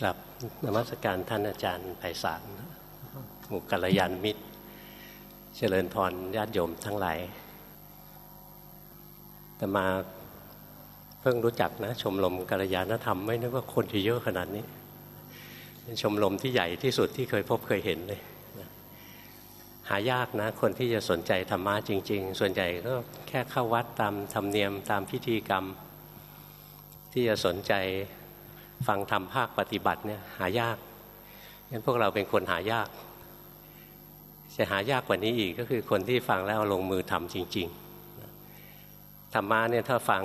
กลับนมัสการท่านอาจารย์ไพศาลหมู่กัลยาณมิตร เจริญพรญาติโยมทั้งหลายแต่มาเพิ่งรู้จักนะ ชมรมกัลยาณธรรมไม่นึกว่าคนที่เยอะขนาดนี้ เป็นชมรมที่ใหญ่ที่สุดที่เคยพบเคยเห็นเลยหายากนะ คนที่จะสนใจธรรมะจริง ๆ ส่วนใหญ่ก็แค่เข้าวัดตามธรรมเนียมตามพิธีกรรม ที่จะสนใจ ฟังธรรมภาคปฏิบัติเนี่ยหายากงั้นพวกเราเป็นคนหายาก จะหายากกว่านี้อีกก็คือคนที่ฟังแล้วลงมือทำจริงๆธรรมะเนี่ยถ้าฟัง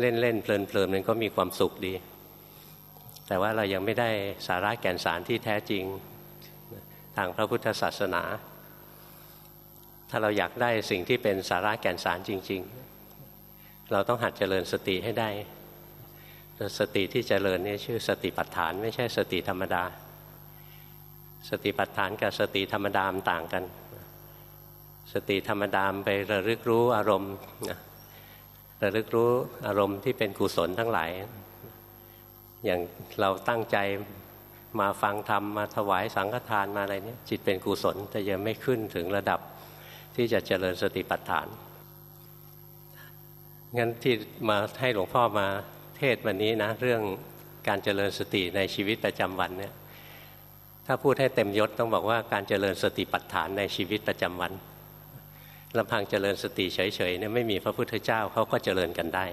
เล่นๆเพลินๆมันก็มีความสุขดี แต่ว่าเรายังไม่ได้สาระแก่นสารที่แท้จริงทางพระพุทธศาสนา ถ้าเราอยากได้สิ่งที่เป็นสาระแก่นสารจริง ๆ เราต้องหัดเจริญสติให้ได้ สติที่เจริญนี่ชื่อสติปัฏฐาน ไม่ใช่สติธรรมดา สติปัฏฐานกับสติธรรมดามต่างกัน สติธรรมดามไประลึกรู้อารมณ์ระลึกรู้อารมณ์ที่เป็นกุศลทั้งหลาย อย่างเราตั้งใจมาฟังธรรมมาถวายสังฆทานมาอะไรเนี่ยจิตเป็นกุศลแต่ยังไม่ขึ้นถึงระดับที่จะเจริญสติปัฏฐานงั้นที่มาให้หลวงพ่อมา เทศวันนี้นะ เรื่องการเจริญสติในชีวิตประจำวันเนี่ยถ้าพูดให้เต็มยศต้องบอกว่าการเจริญสติปัฏฐานในชีวิตประจำวันลำพังเจริญสติเฉยๆเนี่ยไม่มีพระพุทธเจ้าเขาก็เจริญกันได้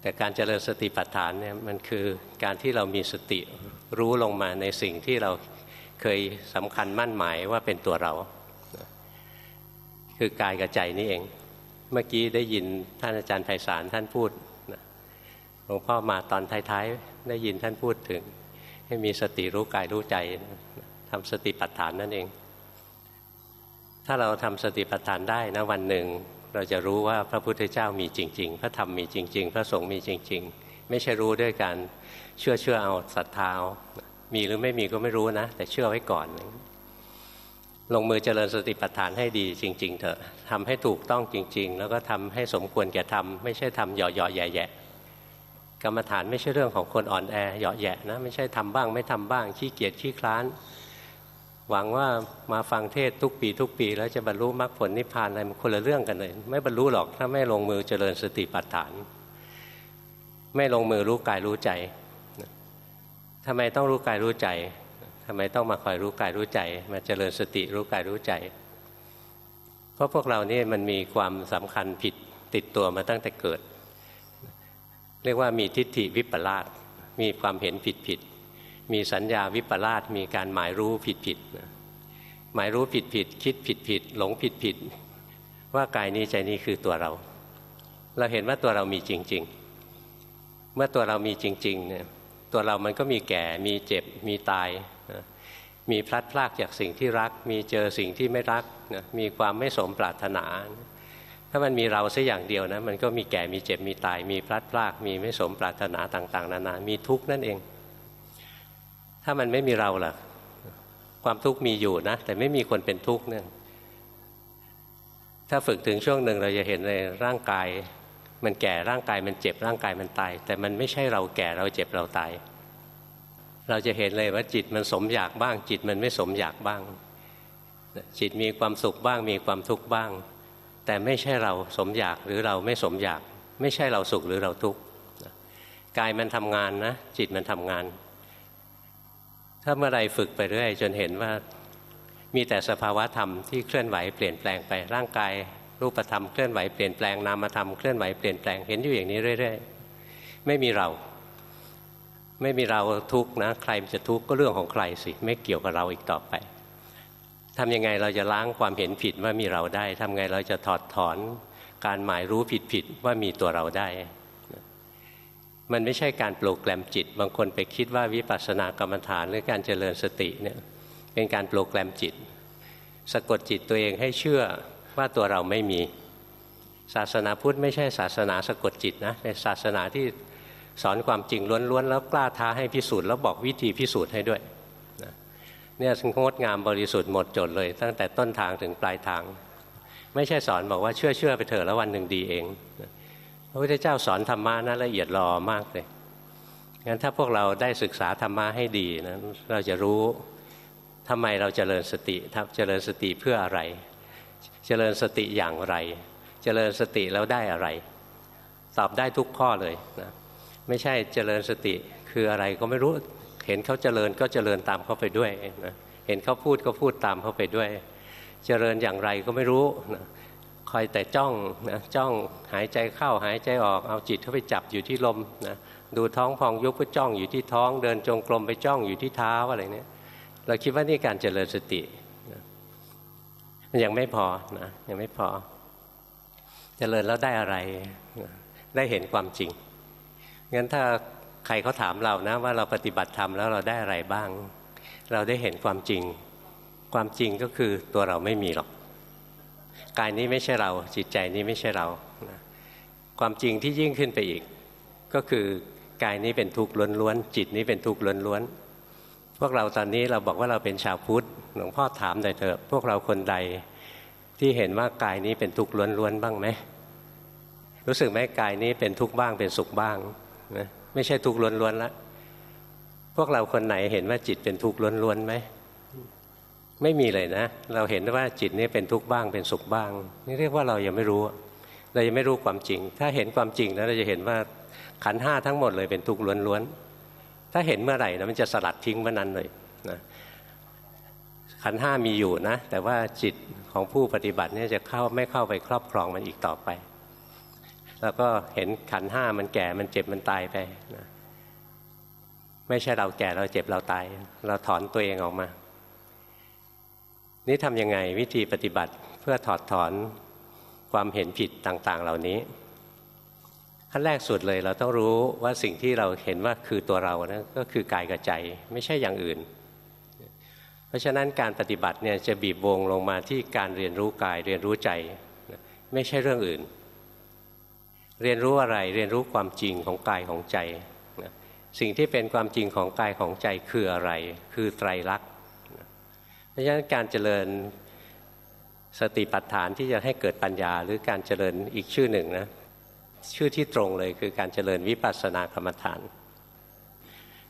แต่การเจริญสติปัฏฐานเนี่ยมันคือการที่เรามีสติรู้ลงมาในสิ่งที่เราเคยสำคัญมั่นหมายว่าเป็นตัวเรา คือกายกับใจนี่เอง เมื่อกี้ได้ยินท่านอาจารย์ไพศาลท่านพูด หลวงพ่อมาตอนท้ายๆ ได้ยินท่านพูดถึง ให้มีสติรู้กายรู้ใจทำสติปัฏฐานนั่นเอง ถ้าเราทำสติปัฏฐานได้นะวันหนึ่ง เราจะรู้ว่าพระพุทธเจ้ามีจริง ๆ พระธรรมมีจริง ๆ พระสงฆ์มีจริง ๆ ไม่ใช่รู้ด้วยการเชื่อเชื่อเอาศรัทธามีหรือไม่มีก็ไม่รู้นะ แต่เชื่อไว้ก่อน ลงมือเจริญสติปัฏฐานให้ดีจริง ๆ เถอะทำให้ถูกต้องจริง ๆ แล้วก็ทำให้สมควรแก่ทำไม่ใช่ทำหย่อๆแย่ๆ กรรมฐานไม่ใช่เรื่องของคนอ่อนแอเหยาะแยะนะไม่ใช่ทำบ้าง ไม่ทำบ้างขี้เกียจขี้คลาน หวังว่ามาฟังเทศทุกปีทุกปี แล้วจะบรรลุมรรคผลนิพพานอะไรมันคนละเรื่องกันเลย ไม่บรรลุหรอกถ้าไม่ลงมือเจริญสติปัฏฐาน ไม่ลงมือรู้กายรู้ใจทำไมต้องรู้กายรู้ใจทำไมต้องมาคอยรู้กายรู้ใจ มาเจริญสติรู้กายรู้ใจ เพราะพวกเรานี่มันมีความสำคัญผิดติดตัวมาตั้งแต่เกิด รียกว่ามีทิฏฐิวิปลาสมีความเห็นผิดผิดมีสัญญาวิปลาสมีการหมายรู้ผิดผิดหมายรู้ผิดผิดคิดผิดผิดหลงผิดผิดว่ากายนี้ใจนี้คือตัวเรา เราเห็นว่าตัวเรามีจริง ๆ เมื่อตัวเรามีจริงๆเนี่ยตัวเรามันก็มีแก่ มีเจ็บ มีตาย มีพลัดพรากจากสิ่งที่รัก มีเจอสิ่งที่ไม่รัก มีความไม่สมปรารถนา ถ้ามันมีเราสัอย่างเดียวนะมันก็มีแก่มีเจ็บมีตาย มีพลัดพราก มีไม่สมปรารถนาต่าง ๆ นานา มีทุกข์นั่นเอง ถ้ามันไม่มีเราล่ะ ความทุกข์มีอยู่นะ แต่ไม่มีคนเป็นทุกข์เนี่ยถ้าฝึกถึงช่วงหนึ่งเราจะเห็นในร่างกาย มันแก่ร่างกายมันเจ็บร่างกายมันตาย แต่มันไม่ใช่เราแก่เราเจ็บเราตาย เราจะเห็นเลยว่าจิตมันสมอยากบ้าง จิตมันไม่สมอยากบ้าง จิตมีความสุขบ้าง มีความทุกข์บ้าง แต่ไม่ใช่เราสมอยากหรือเราไม่สมอยาก ไม่ใช่เราสุขหรือเราทุกข์กายมันทำงานนะ จิตมันทำงาน ถ้าเมื่อไรฝึกไปเรื่อยจนเห็นว่ามีแต่สภาวะธรรมที่เคลื่อนไหวเปลี่ยนแปลงไปร่างกายรูปธรรมเคลื่อนไหวเปลี่ยนแปลงนามธรรมเคลื่อนไหวเปลี่ยนแปลงเห็นอยู่อย่างนี้เรื่อยๆไม่มีเรา ไม่มีเราทุกข์นะ ใครจะทุกข์ก็เรื่องของใครสิ ไม่เกี่ยวกับเราอีกต่อไป ทำยังไงเราจะล้างความเห็นผิดว่ามีเราได้ทำไงเราจะถอดถอนการหมายรู้ผิดผิดว่ามีตัวเราได้ มันไม่ใช่การปลุกแกลมจิต บางคนไปคิดว่าวิปัสสนากรรมฐานหรือการเจริญสติเนี่ยเป็นการปลุกแกลมจิต สะกดจิตตัวเองให้เชื่อว่าตัวเราไม่มี ศาสนาพุทธไม่ใช่ศาสนาสะกดจิตนะเป็นศาสนาที่สอนความจริงล้วนๆแล้วกล้าท้าให้พิสูจน์แล้วบอกวิธีพิสูจน์ให้ด้วย เนี่ยงดงามบริสุทธิ์หมดจดเลย ตั้งแต่ต้นทางถึงปลายทาง ไม่ใช่สอนบอกว่าเชื่อเชื่อไปเถอะแล้ววันหนึ่งดีเองพระพุทธเจ้าสอนธรรมะนะละเอียดรอมากเลยงั้นถ้าพวกเราได้ศึกษาธรรมะให้ดีนะเราจะรู้ทำไมเราจเจริญสติเจริญสติเพื่ออะไรเจริญสติอย่างไรเจริญสติแล้วได้อะไร ตอบได้ทุกข้อเลยนะไม่ใช่เจริญสติคืออะไรก็ไม่รู้ เห็นเขาเจริญก็เจริญตามเขาไปด้วยนะเห็นเขาพูดก็พูดตามเขาไปด้วย เจริญอย่างไรก็ไม่รู้นะคอยแต่จ้องนะจ้องหายใจเข้าหายใจออกเอาจิตเข้าไปจับอยู่ที่ลมนะดูท้องพองยุบก็จ้องอยู่ที่ท้องเดินจงกรมไปจ้องอยู่ที่เท้าอะไรเนี้ยเราคิดว่านี่การเจริญสติมันยังไม่พอนะยังไม่พอ เจริญแล้วได้อะไร ได้เห็นความจริงงั้นถ้า ใครเขาถามเรานะว่าเราปฏิบัติธรรมแล้วเราได้อะไรบ้าง เราได้เห็นความจริง ความจริงก็คือตัวเราไม่มีหรอกกายนี้ไม่ใช่เราจิตใจนี้ไม่ใช่เรา ความจริงที่ยิ่งขึ้นไปอีก ก็คือกายนี้เป็นทุกข์ล้วนๆจิตนี้เป็นทุกข์ล้วนๆพวกเราตอนนี้เราบอกว่าเราเป็นชาวพุทธหลวงพ่อถามหน่อยเถอะพวกเราคนใดที่เห็นว่ากายนี้เป็นทุกข์ล้วนๆบ้างไหมรู้สึกไหมกายนี้เป็นทุกข์บ้างเป็นสุขบ้างนะ ไม่ใช่ทุกข์ล้วนๆละพวกเราคนไหนเห็นว่าจิตเป็นทุกข์ล้วนๆไหมไม่มีเลยนะ เราเห็นว่าจิตนี้เป็นทุกข์บ้างเป็นสุขบ้าง นี่เรียกว่าเรายังไม่รู้ เรายังไม่รู้ความจริง ถ้าเห็นความจริงนะเราจะเห็นว่าขันห้าทั้งหมดเลยเป็นทุกข์ล้วนๆถ้าเห็นเมื่อไหร่นะมันจะสลัดทิ้งเมื่อนั้นเลยนะขันห้ามีอยู่นะ แต่ว่าจิตของผู้ปฏิบัติเนี่ยจะเข้าไม่เข้าไปครอบครองมันอีกต่อไป แล้วก็เห็นขันห้ามันแก่มันเจ็บมันตายไปนะไม่ใช่เราแก่เราเจ็บเราตาย เราถอนตัวเองออกมา นี่ทำยังไงวิธีปฏิบัติเพื่อถอดถอนความเห็นผิดต่างๆ เหล่านี้ขั้นแรกสุดเลยเราต้องรู้ว่าสิ่งที่เราเห็นว่าคือตัวเรานะก็คือกายกับใจไม่ใช่อย่างอื่น เพราะฉะนั้นการปฏิบัติเนี่ยจะบีบวงลงมาที่การเรียนรู้กายเรียนรู้ใจ ไม่ใช่เรื่องอื่น เรียนรู้อะไรเรียนรู้ความจริงของกายของใจสิ่งที่เป็นความจริงของกายของใจคืออะไร คือไตรลักษณ์เพราะฉะนั้นการเจริญสติปัฏฐานที่จะให้เกิดปัญญา หรือการเจริญอีกชื่อหนึ่งนะชื่อที่ตรงเลยคือการเจริญวิปัสสนากรรมฐาน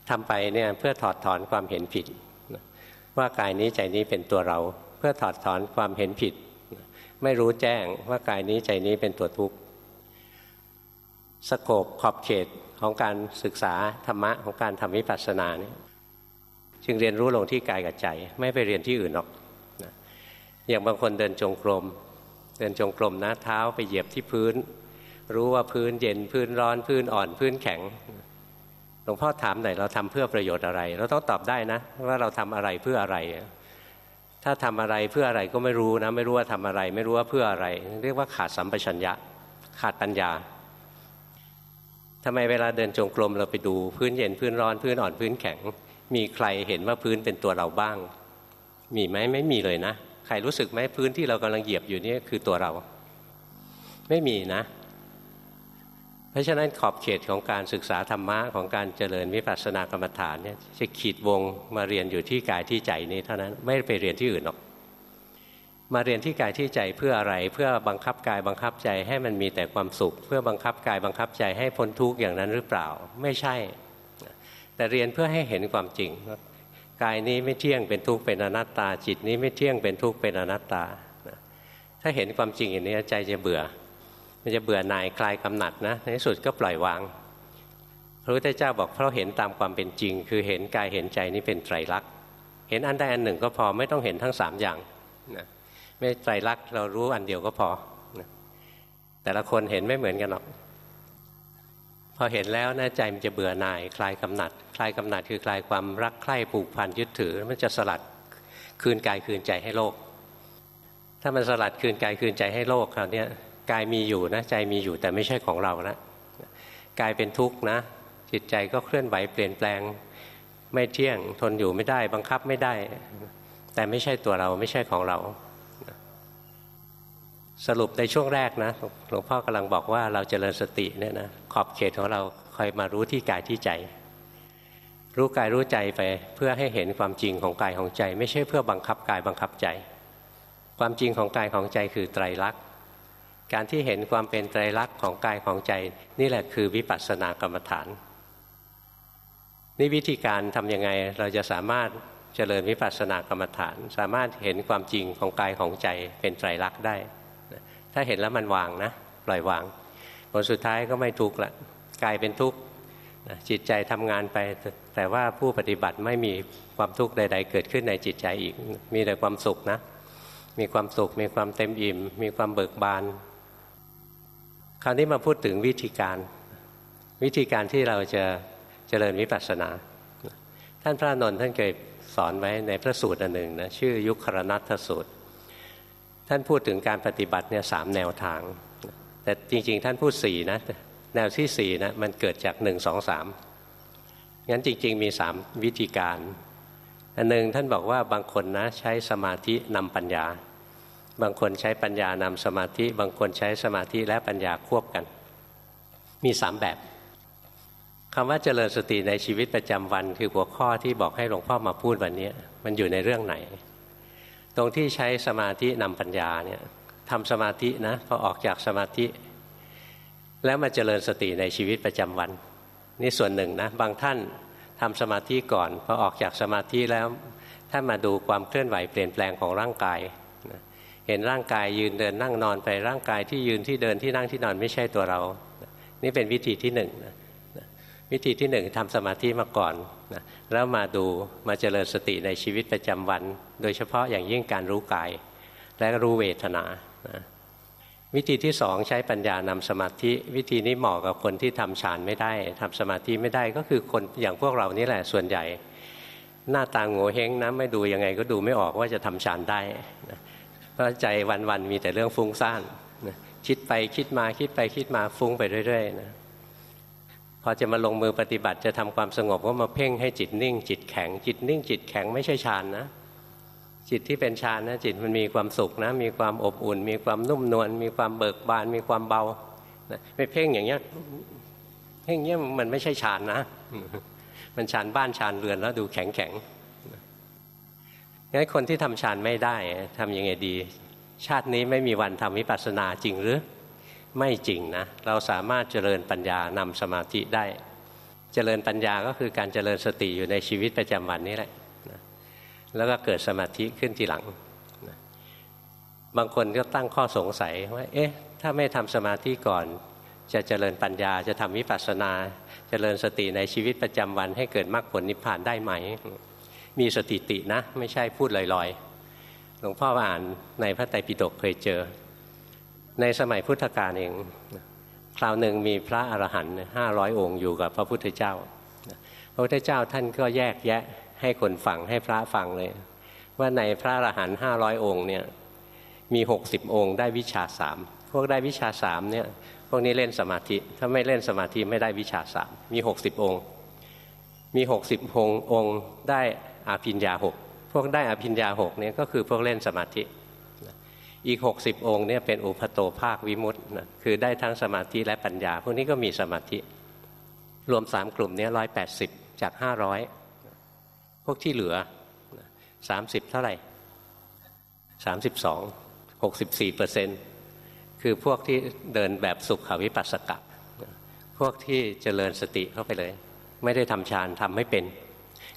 ทำไปเนี่ยเพื่อถอดถอนความเห็นผิด ว่ากายนี้ใจนี้เป็นตัวเรา เพื่อถอดถอนความเห็นผิด ไม่รู้แจ้งว่ากายนี้ใจนี้เป็นตัวทุกข์ สโคบขอบเขตของการศึกษาธรรมะของการทำวิปัสสนาเนี่ยจึงเรียนรู้ลงที่กายกับใจ ไม่ไปเรียนที่อื่นหรอกนะอย่างบางคนเดินจงกรม เดินจงกรมนะเท้าไปเหยียบที่พื้น รู้ว่าพื้นเย็นพื้นร้อนพื้นอ่อนพื้นแข็งหลวงพ่อถามหน่อยเราทำเพื่อประโยชน์อะไร เราต้องตอบได้นะ ว่าเราทำอะไรเพื่ออะไร ถ้าทำอะไรเพื่ออะไรก็ไม่รู้นะ ไม่รู้ว่าทำอะไร ไม่รู้ว่าเพื่ออะไร เรียกว่าขาดสัมปชัญญะ ขาดปัญญา ทำไมเวลาเดินจงกรมเราไปดูพื้นเย็นพื้นร้อนพื้นอ่อนพื้นแข็ง มีใครเห็นว่าพื้นเป็นตัวเราบ้าง มีไหมไม่มีเลยนะใครรู้สึกไหมพื้นที่เรากำลังเหยียบอยู่นี่คือตัวเรา ไม่มีนะ เพราะฉะนั้นขอบเขตของการศึกษาธรรมะของการเจริญวิปัสสนากรรมฐานเนี่ยจะขีดวงมาเรียนอยู่ที่กายที่ใจนี้เท่านั้นไม่ไปเรียนที่อื่นหรอก มาเรียนที่กายที่ใจเพื่ออะไร เพื่อบังคับกายบังคับใจให้มันมีแต่ความสุข เพื่อบังคับกายบังคับใจให้พ้นทุกข์อย่างนั้นหรือเปล่า ไม่ใช่ แต่เรียนเพื่อให้เห็นความจริงกายนี้ไม่เที่ยงเป็นทุกข์เป็นอนัตตา จิตนี้ไม่เที่ยงเป็นทุกข์เป็นอนัตตา ถ้าเห็นความจริงอย่างนี้ใจจะเบื่อ มันจะเบื่อหน่ายคลายกำหนัดนะในที่สุดก็ปล่อยวางพระพุทธเจ้าบอกเพราะเห็นตามความเป็นจริง คือเห็นกายเห็นใจนี้เป็นไตรลักษณ์เห็นอันใดอันหนึ่งก็พอไม่ต้องเห็นทั้งสามอย่างนะ ไม่ไตรลักษณ์เรารู้อันเดียวก็พอ แต่ละคนเห็นไม่เหมือนกันหรอก พอเห็นแล้วนะใจมันจะเบื่อหน่าย คลายกำหนัด คลายกำหนัดคือคลายความรักใคร่ผูกพันยึดถือ มันจะสลัดคืนกายคืนใจให้โลก ถ้ามันสลัดคืนกายคืนใจให้โลกคราวนี้กายมีอยู่นะใจมีอยู่แต่ไม่ใช่ของเราแล้วกายเป็นทุกข์นะ จิตใจก็เคลื่อนไหวเปลี่ยนแปลงไม่เที่ยงทนอยู่ไม่ได้ บังคับไม่ได้ แต่ไม่ใช่ตัวเราไม่ใช่ของเรา สรุปในช่วงแรกนะหลวงพ่อกำลังบอกว่าเราจเจริญสติเนี่ยนะขอบเขตของเราคอยมารู้ที่กายที่ใจ รู้กายรู้ใจไปเพื่อให้เห็นความจริงของกายของใจ ไม่ใช่เพื่อบังคับกายบังคับใจ ความจริงของกายของใจคือไตรลักษณ์การที่เห็นความเป็นไตรลักษณ์ของกายของใจ นี่แหละคือวิปัสสนากรรมฐานนี่วิธีการทำยังไงเราจะสามารถเจริญวิปัสสนากรรมฐาน สามารถเห็นความจริงของกายของใจเป็นไตรลักษณ์ได้ ถ้าเห็นแล้วมันวางนะปล่อยวางผลสุดท้ายก็ไม่ทุกข์ละกลายเป็นทุกข์จิตใจทำงานไป แต่ว่าผู้ปฏิบัติไม่มีความทุกข์ใด ๆ เกิดขึ้นในจิตใจอีก มีแต่ความสุขนะ มีความสุข มีความเต็มอิ่ม มีความเบิกบาน คราวนี้มาพูดถึงวิธีการ วิธีการที่เราจะเจริญวิปัสสนา ท่านพระนนท์ท่านเคยสอนไว้ในพระสูตรอันหนึ่งนะชื่อยุครนัตสูตร ท่านพูดถึงการปฏิบัติเนี่ยสามแนวทาง แต่จริง ๆ ท่านพูดสี่นะแนวที่สี่นะมันเกิดจากหนึ่งสองสามงั้นจริง ๆ มีสามวิธีการอันหนึ่งท่านบอกว่าบางคนนะใช้สมาธินำปัญญา บางคนใช้ปัญญานำสมาธิ บางคนใช้สมาธิและปัญญาควบกัน มีสามแบบคำว่าเจริญสติในชีวิตประจำวัน คือหัวข้อที่บอกให้หลวงพ่อมาพูดวันนี้ มันอยู่ในเรื่องไหน ตรงที่ใช้สมาธินำปัญญาเนี่ยทำสมาธินะพอออกจากสมาธิ แล้วมาเจริญสติในชีวิตประจำวัน นี่ส่วนหนึ่งนะบางท่านทำสมาธิก่อนพอออกจากสมาธิแล้วท่านมาดูความเคลื่อนไหวเปลี่ยนแปลงของร่างกายเห็นร่างกายยืนเดินนั่งนอนไปร่างกายที่ยืนที่เดินที่นั่งที่นอนไม่ใช่ตัวเรา นี่เป็นวิธีที่หนึ่งนะ วิธีที่หนึ่งทำสมาธิมาก่อนนะแล้วมาดูมาเจริญสติในชีวิตประจำวัน โดยเฉพาะอย่างยิ่งการรู้กาย และรู้เวทนานะวิธีที่สองใช้ปัญญานำสมาธิ วิธีนี้เหมาะกับคนที่ทำฌานไม่ได้ทำสมาธิไม่ได้ก็คือคนอย่างพวกเรานี่แหละส่วนใหญ่ หน้าตาโง่เฮงนะไม่ดูยังไงก็ดูไม่ออกว่าจะทำฌานได้นะเพราะใจวันๆมีแต่เรื่องฟุ้งซ่านนะคิดไปคิดมาคิดไปคิดมาฟุ้งไปเรื่อยๆนะ พอจะมาลงมือปฏิบัติจะทำความสงบก็มาเพ่งให้จิตนิ่ง จิตแข็ง จิตนิ่ง จิตแข็งไม่ใช่ฌานนะ จิตที่เป็นฌานนะจิตมันมีความสุขนะ มีความอบอุ่น มีความนุ่มนวลมีความเบิกบาน มีความเบาไม่เพ่งอย่างเงี้ยเพ่งเงี้ยมันไม่ใช่ฌานนะ มันฌานบ้านฌานเรือนแล้วดูแข็งแข็งงั้นคนที่ทำฌานไม่ได้ทำยังไงดี ชาตินี้ไม่มีวันทำวิปัสสนาจริงหรือ ไม่จริงนะเราสามารถเจริญปัญญานำสมาธิได้ เจริญปัญญาก็คือการเจริญสติอยู่ในชีวิตประจำวันนี้แหละแล้วก็เกิดสมาธิขึ้นทีหลัง บางคนก็ตั้งข้อสงสัยว่า เอ๊ะ ถ้าไม่ทำสมาธิก่อน จะเจริญปัญญา จะทำวิปัสสนา เจริญสติในชีวิตประจำวัน ให้เกิดมรรคผลนิพพานได้ไหม มีสติตินะ ไม่ใช่พูดลอยๆ หลวงพ่ออ่านในพระไตรปิฎกเคยเจอ ในสมัยพุทธกาลเอง คราวหนึ่งมีพระอรหันต์ห้าร้อยองค์อยู่กับพระพุทธเจ้า พระพุทธเจ้าท่านก็แยกแยะให้คนฟังให้พระฟังเลย ว่าในพระอรหันต์ห้าร้อยองค์เนี่ยมีหกสิบองค์ได้วิชาสามพวกได้วิชาสามเนี่ยพวกนี้เล่นสมาธิ ถ้าไม่เล่นสมาธิไม่ได้วิชาสามมีหกสิบองค์ มีหกสิบองค์องค์ได้อาภิญญาหกพวกได้อภิญญาหกเนี่ยก็คือพวกเล่นสมาธิ อีกหกสิบองค์เนี่ยเป็นอุปโตภาควิมุตต์คือได้ทั้งสมาธิและปัญญา พวกนี้ก็มีสมาธิ รวมสามกลุ่มนี้ร้อยแปดสิบจากห้าร้อยวกที่เหลือสามสิบเท่าไหร่สามสิบสองหกสิบสี่เปอร์เซ็นคือพวกที่เดินแบบสุขวิปัสสกะ พวกที่เจริญสติเข้าไปเลย ไม่ได้ทำฌานทำไม่เป็น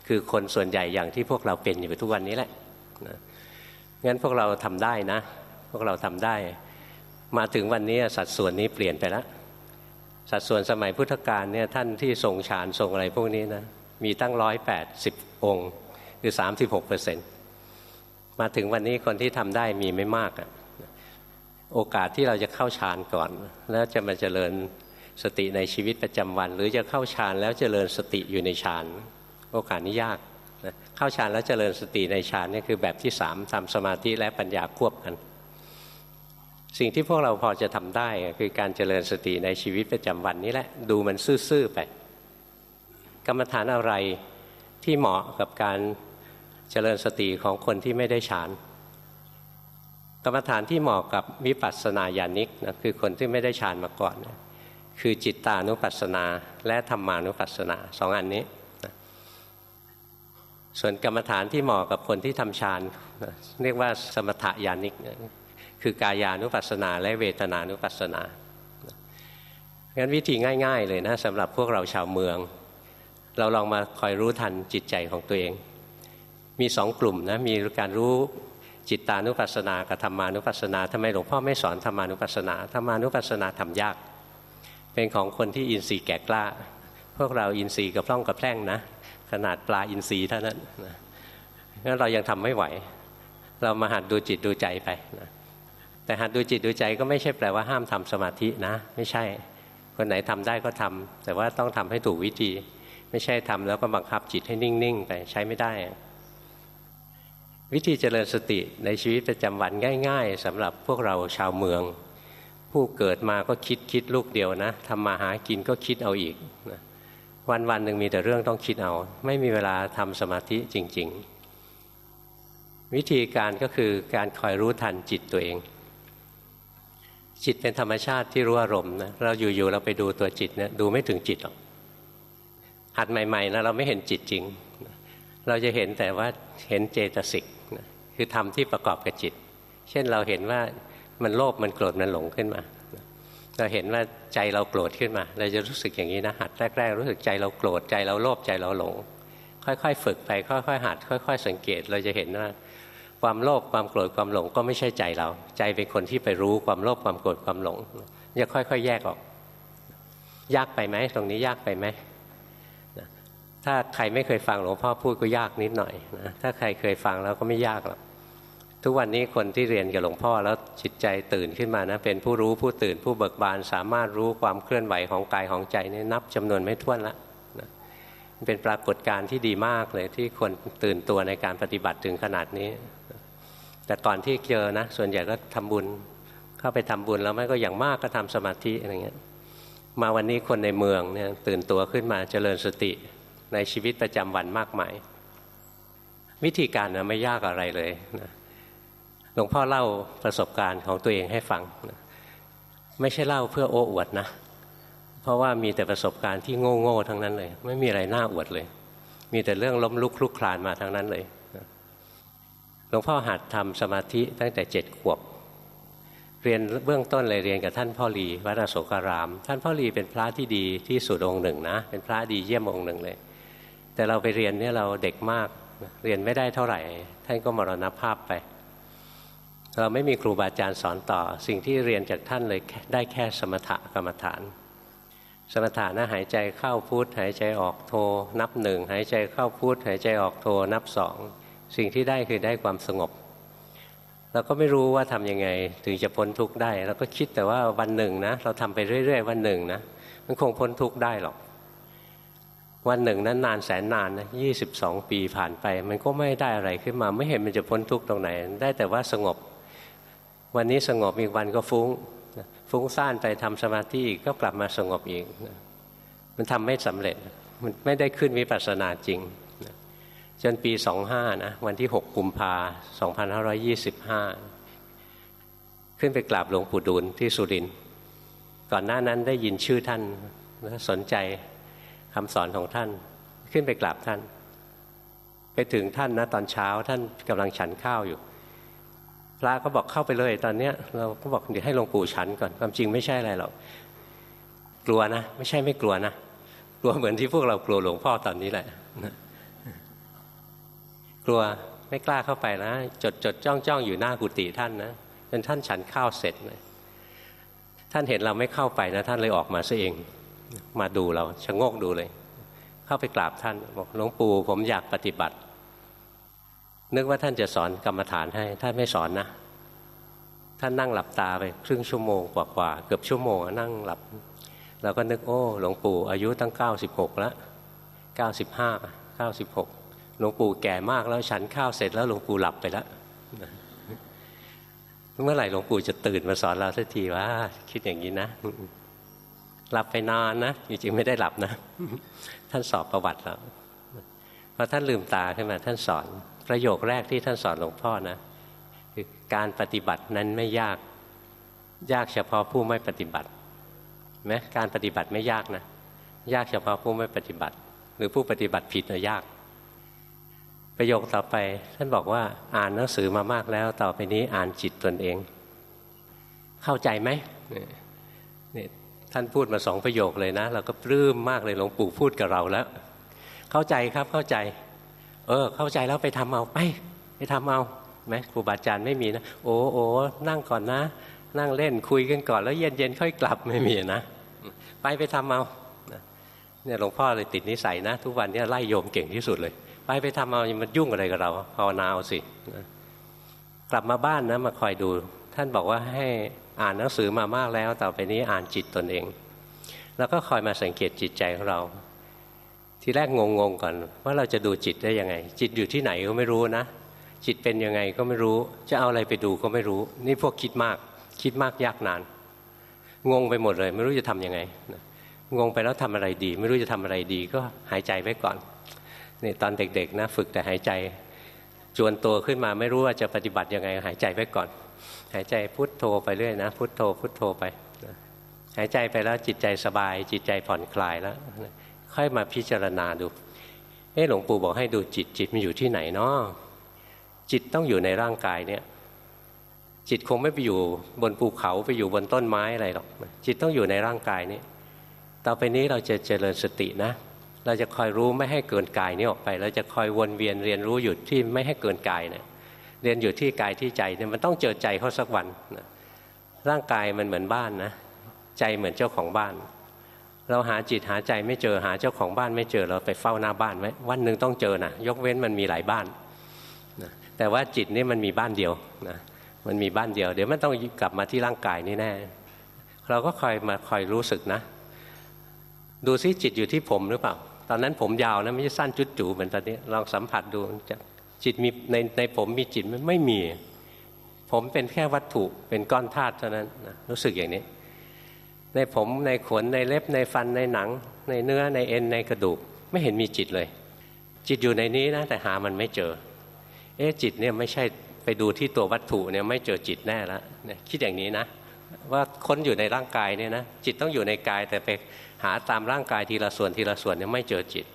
คือคนส่วนใหญ่อย่างที่พวกเราเป็นอยู่ทุกวันนี้แหละงั้นพวกเราทำได้นะ พวกเราทำได้ มาถึงวันนี้สัดส่วนนี้เปลี่ยนไปแล้วสัดส่วนสมัยพุทธกาลเนี่ยท่านที่ทรงฌานทรงอะไรพวกนี้นะมีตั้งร้อยแปดสิบองค์คือสามสิบหกเปอร์เซ็นต์มาถึงวันนี้คนที่ทำได้มีไม่มากอะโอกาสที่เราจะเข้าฌานก่อน แล้วจะมาเจริญสติในชีวิตประจำวัน หรือจะเข้าฌานแล้วเจริญสติอยู่ในฌานโอกาสนี้ยากนะเข้าฌานแล้วเจริญสติในฌานนี่คือแบบที่สามทำสมาธิและปัญญาควบกัน สิ่งที่พวกเราพอจะทำได้คือการเจริญสติในชีวิตประจำวันนี้แหละ ดูมันซื่อๆไป กรรมฐานอะไรที่เหมาะกับการเจริญสติของคนที่ไม่ได้ฌาน กรรมฐานที่เหมาะกับวิปัสสนาญาณิกนะคือคนที่ไม่ได้ฌานมาก่อนนะคือจิตตานุปัสสนาและธรรมานุปัสสนาสองอันนี้นะส่วนกรรมฐานที่เหมาะกับคนที่ทำฌานนะเรียกว่าสมถญาณิกนะ คือกายานุปัสสนา และเวทนานุปัสสนางั้นวิธีง่าย ๆ เลยนะสำหรับพวกเราชาวเมือง เราลองมาคอยรู้ทันจิตใจของตัวเอง มีสองกลุ่มนะมีการรู้จิตตานุปัสสนากับธรรมานุปัสสนาทำไมหลวงพ่อไม่สอนธรรมานุปัสสนาธรรมานุปัสสนาทำยาก เป็นของคนที่อินทรีย์แก่กล้า พวกเราอินทรีย์กับพร่องกับแพร่งนะ ขนาดปลาอินทรีย์เท่านั้นนะงั้นเรายังทำไม่ไหว เรามาหัดดูจิตดูใจไปนะ แต่หัดดูจิตดูใจก็ไม่ใช่แปลว่าห้ามทำสมาธินะ ไม่ใช่ คนไหนทำได้ก็ทำแต่ว่าต้องทำให้ถูกวิธี ไม่ใช่ทำแล้วก็บังคับจิตให้นิ่งๆไปใช้ไม่ได้ วิธีเจริญสติในชีวิตประจำวันง่าย ๆสำหรับพวกเราชาวเมือง ผู้เกิดมาก็คิดคิดลูกเดียวนะทำมาหากินก็คิดเอาอีกวันวันหนึ่งมีแต่เรื่องต้องคิดเอา ไม่มีเวลาทำสมาธิจริง ๆ วิธีการก็คือการคอยรู้ทันจิตตัวเอง จิตเป็นธรรมชาติที่รู้อารมณ์นะเราอยู่ๆเราไปดูตัวจิตเนี่ยดูไม่ถึงจิตหรอกหัดใหม่ๆนะเราไม่เห็นจิตจริง เราจะเห็นแต่ว่าเห็นเจตสิกนะคือธรรมที่ประกอบกับจิต เช่นเราเห็นว่ามันโลภมันโกรธมันหลงขึ้นมา เราเห็นว่าใจเราโกรธขึ้นมา เราจะรู้สึกอย่างนี้นะหัดแรกๆรู้สึกใจเราโกรธใจเราโลภใจเราหลง ค่อยๆ ฝึกไปค่อยๆหัด ค่อย ๆ สังเกตเราจะเห็นว่า ความโลภความโกรธความหลงก็ไม่ใช่ใจเรา ใจเป็นคนที่ไปรู้ความโลภความโกรธความหลงจะค่อยๆ แยกออก ยากไปไหมตรงนี้ยากไปไหมถ้าใครไม่เคยฟังหลวงพ่อพูดก็ยากนิดหน่อยนะถ้าใครเคยฟังแล้วก็ไม่ยากหรอกทุกวันนี้คนที่เรียนกับหลวงพ่อแล้วจิตใจตื่นขึ้นมานะเป็นผู้รู้ผู้ตื่นผู้เบิกบาน สามารถรู้ความเคลื่อนไหวของกายของใจนี่นับจำนวนไม่ถ้วนละนะเป็นปรากฏการณ์ที่ดีมากเลยที่คนตื่นตัวในการปฏิบัติถึงขนาดนี้ แต่ก่อนที่เจอนะ ส่วนใหญ่ก็ทำบุญ เข้าไปทำบุญแล้วไม่ก็อย่างมากก็ทำสมาธิอะไรเงี้ยมาวันนี้คนในเมืองเนี่ยตื่นตัวขึ้นมาเจริญสติในชีวิตประจำวันมากมาย วิธีการนะไม่ยากอะไรเลยนะหลวงพ่อเล่าประสบการณ์ของตัวเองให้ฟังนะไม่ใช่เล่าเพื่อโอ้อวดนะ เพราะว่ามีแต่ประสบการณ์ที่โง่ๆทั้งนั้นเลย ไม่มีอะไรน่าอวดเลย มีแต่เรื่องล้มลุกคลุกคลานมาทั้งนั้นเลย หลวงพ่อหัดทำสมาธิตั้งแต่เจ็ดขวบ เรียนเบื้องต้นเลยเรียนกับท่านพ่อหลีวัดอโศการาม ท่านพ่อหลีเป็นพระที่ดีที่สุดองค์หนึ่งนะ เป็นพระดีเยี่ยมองค์หนึ่งเลย แต่เราไปเรียนเนี่ยเราเด็กมากเรียนไม่ได้เท่าไหร่ ท่านก็มรณภาพไป เราไม่มีครูบาอาจารย์สอนต่อ สิ่งที่เรียนจากท่านเลยได้แค่สมถกรรมฐาน สมถะนะหายใจเข้าพุทหายใจออกโทนับหนึ่งหายใจเข้าพุทหายใจออกโทนับสอง สิ่งที่ได้คือได้ความสงบเราก็ไม่รู้ว่าทํำยังไงถึงจะพ้นทุกข์ได้เราก็คิดแต่ว่าวันหนึ่งนะเราทำไปเรื่อย ๆ วันหนึ่งนะมันคงพ้นทุกข์ได้หรอก วันหนึ่งนั้นนานแสนนานนะยี่สิบสองปีผ่านไป มันก็ไม่ได้อะไรขึ้นมา ไม่เห็นมันจะพ้นทุกข์ตรงไหน ได้แต่ว่าสงบ วันนี้สงบอีกวันก็ฟุง้งฟุ้งซ่านไปทำสมาธิอีกก็กลับมาสงบอีกมันทำไม่สำเร็จ มันไม่ได้ขึ้นวิปัสสนาจริง จนปี25นะวันที่6กุมภา2525ขึ้นไปกราบหลวงปู่ดูลที่สุรินทร์ก่อนหน้านั้นได้ยินชื่อท่านแล้วสนใจคำสอนของท่าน ขึ้นไปกราบท่าน ไปถึงท่านนะตอนเช้าท่านกำลังฉันข้าวอยู่ พระก็บอกเข้าไปเลยตอนเนี้ย เราก็บอกเดี๋ยวให้หลวงปู่ฉันก่อนความจริงไม่ใช่อะไรหรอกกลัวนะ ไม่ใช่ไม่กลัวนะ กลัวเหมือนที่พวกเรากลัวหลวงพ่อตอนนี้แหละ กลัวไม่กล้าเข้าไปนะ จดจดจ้องจ้องอยู่หน้ากุฏิท่านนะจนท่านฉันข้าวเสร็จเลยท่านเห็นเราไม่เข้าไปนะ ท่านเลยออกมาซะเอง มาดูเราชะโงกดูเลย เข้าไปกราบท่านบอกหลวงปู่ผมอยากปฏิบัติ นึกว่าท่านจะสอนกรรมฐานให้ ท่านไม่สอนนะ ท่านนั่งหลับตาไปครึ่งชั่วโมงกว่าๆเกือบชั่วโมงนั่งหลับเราก็นึกโอ้ หลวงปู่อายุตั้งเก้าสิบหกแล้วเก้าสิบ หลวงปู่แก่มากแล้วฉันข้าวเสร็จแล้วหลวงปู่หลับไปแล้วเมื่อไหร่หลวงปู่จะตื่นมาสอนเราสักทีว่า คิดอย่างนี้นะหลับไปนานนะจริงๆไม่ได้หลับนะ ท่านสอบประวัติแล้วพอท่านลืมตาขึ้นมา ท่านสอนประโยคแรกที่ท่านสอนหลวงพ่อนะคือการปฏิบัตินั้นไม่ยาก ยากเฉพาะผู้ไม่ปฏิบัติไหมการปฏิบัติไม่ยากนะ ยากเฉพาะผู้ไม่ปฏิบัติ หรือผู้ปฏิบัติผิดนะยาก ประโยคต่อไป ท่านบอกว่าอ่านหนังสือมามากแล้ว ต่อไปนี้อ่านจิตตนเอง เข้าใจไหมเนี่ยท่านพูดมาสองประโยคเลยนะ เราก็ปลื้มมากเลยหลวงปู่พูดกับเราแล้ว เข้าใจครับเข้าใจ เออ เข้าใจแล้วไปทำเอาไปไปทำเอาไหมครูบาอาจารย์ไม่มีนะโอ้โอ้นั่งก่อนนะ นั่งเล่นคุยกันก่อนแล้วเย็นเย็นค่อยกลับไม่มีนะไปไปทำเอาเนี่ยหลวงพ่อเลยติดนิสัยนะ ทุกวันนี้ไล่โยมเก่งที่สุดเลย ไปไปทำเอามันยุ่งอะไรกับเราภาวนาเอาสิกลับมาบ้านนะมาคอยดู ท่านบอกว่าให้อ่านหนังสือมามากแล้ว ต่อไปนี้อ่านจิตตนเอง แล้วก็คอยมาสังเกตจิตใจของเรา ทีแรกงงๆก่อน ว่าเราจะดูจิตได้ยังไง จิตอยู่ที่ไหนก็ไม่รู้นะ จิตเป็นยังไงก็ไม่รู้ จะเอาอะไรไปดูก็ไม่รู้ นี่พวกคิดมาก คิดมากยากนาน งงไปหมดเลย ไม่รู้จะทํำยังไงงงไปแล้วทำอะไรดี ไม่รู้จะทำอะไรดี ก็หายใจไว้ก่อน นี่ตอนเด็กๆนะฝึกแต่หายใจ จวนตัวขึ้นมาไม่รู้ว่าจะปฏิบัติยังไงหายใจไว้ก่อน หายใจพุทโธไปเรื่อยนะพุทโธพุทโธไปหายใจไปแล้วจิตใจสบาย จิตใจผ่อนคลายแล้ว ค่อยมาพิจารณาดูเออหลวงปู่บอกให้ดูจิตจิตมันอยู่ที่ไหนเนาะจิตต้องอยู่ในร่างกายเนี่ยจิตคงไม่ไปอยู่บนภูเขาไปอยู่บนต้นไม้อะไรหรอก จิตต้องอยู่ในร่างกายนี้ ต่อไปนี้เราจะเจริญสตินะ เราจะคอยรู้ไม่ให้เกินกายนี้ออกไป เราจะคอยวนเวียนเรียนรู้หยุดที่ไม่ให้เกินกายเนะี่ยเรียนอยู่ที่กายที่ใจเนี่ยมันต้องเจอใจเขาสักวันนะร่างกายมันเหมือนบ้านนะใจเหมือนเจ้าของบ้าน เราหาจิตหาใจไม่เจอหาเจ้าของบ้านไม่เจอเราไปเฝ้าหน้าบ้านไว้วันหนึ่งต้องเจอนะยกเว้นมันมีหลายบ้านนะแต่ว่าจิตนี่มันมีบ้านเดียวนะมันมีบ้านเดียว เดี๋ยวมันต้องกลับมาที่ร่างกายนี่แน่เราก็คอยมาคอยรู้สึกนะ ดูซิจิตอยู่ที่ผมหรือเปล่า อนนั้นผมยาวนะไม่ใช่สั้นจุดจูเหมือนตอนนี้ลองสัมผัสดูจะจิตมีในในผมมีจิตมันไม่มี ผมเป็นแค่วัตถุเป็นก้อนธาตุเท่านั้นนะรู้สึกอย่างนี้ ในผมในขนในเล็บในฟันในหนัง ในเนื้อในเอ็นในกระดูก ไม่เห็นมีจิตเลย จิตอยู่ในนี้นะแต่หามันไม่เจอ เอ๊ะจิตเนี่ยไม่ใช่ไปดูที่ตัววัตถุเนี่ยไม่เจอจิตแน่แล้วคิดอย่างนี้นะว่าค้นอยู่ในร่างกายเนี่ยนะจิตต้องอยู่ในกายแต่ไป หาตามร่างกายทีละส่วนทีละส่วนเนี่ยไม่เจอจิต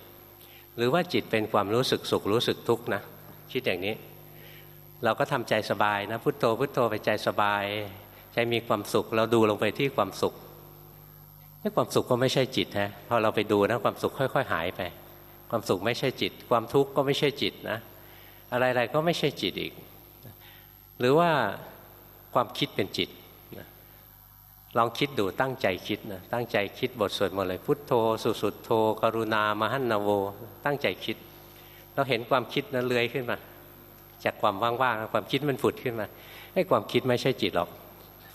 หรือว่าจิตเป็นความรู้สึกสุขรู้สึกทุกข์นะคิดอย่างนี้ เราก็ทำใจสบายนะพุโทโธพุโทโธไปใจสบาย ใจมีความสุข เราดูลงไปที่ความสุขนี่ความสุขก็ไม่ใช่จิตฮะพอเราไปดูนะความสุขค่อย ๆ หายไป ความสุขไม่ใช่จิต ความทุกข์ก็ไม่ใช่จิตนะ อะไรๆก็ไม่ใช่จิตอีก หรือว่าความคิดเป็นจิต ลองคิดดูตั้งใจคิดนะตั้งใจคิดบทสวดมนต์เลยพุทโธ สุสุดโธ กรุณามหันนาโว ตั้งใจคิด เราเห็นความคิดนั้นเลื้อยขึ้นมา จากความว่างๆความคิดมันผุดขึ้นมาให้ความคิดไม่ใช่จิตหรอก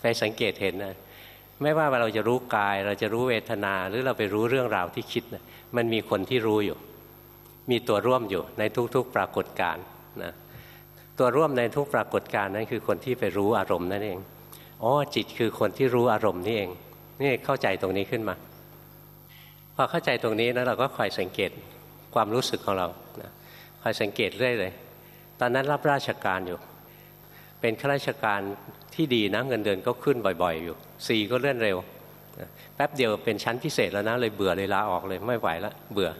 ไปสังเกตเห็นนะไม่ว่าเราจะรู้กาย เราจะรู้เวทนาหรือเราไปรู้เรื่องราวที่คิดนะมันมีคนที่รู้อยู่ มีตัวร่วมอยู่ในทุกๆปรากฏการณ์นะตัวร่วมในทุกปรากฏการณ์นั้นคือคนที่ไปรู้อารมณ์นั่นเอง อ๋อจิตคือคนที่รู้อารมณ์นี่เอง นี่เข้าใจตรงนี้ขึ้นมา พอเข้าใจตรงนี้นะเราก็คอยสังเกตความรู้สึกของเรานะคอยสังเกตเรื่อยเลย ตอนนั้นรับราชการอยู่ เป็นข้าราชการที่ดีนะเงินเดือนก็ขึ้นบ่อยๆ อยู่สี่ก็เลื่อนเร็ว แป๊บเดียวเป็นชั้นพิเศษแล้วนะเลยเบื่อเลยลาออกเลยไม่ไหวแล้วเบื่อ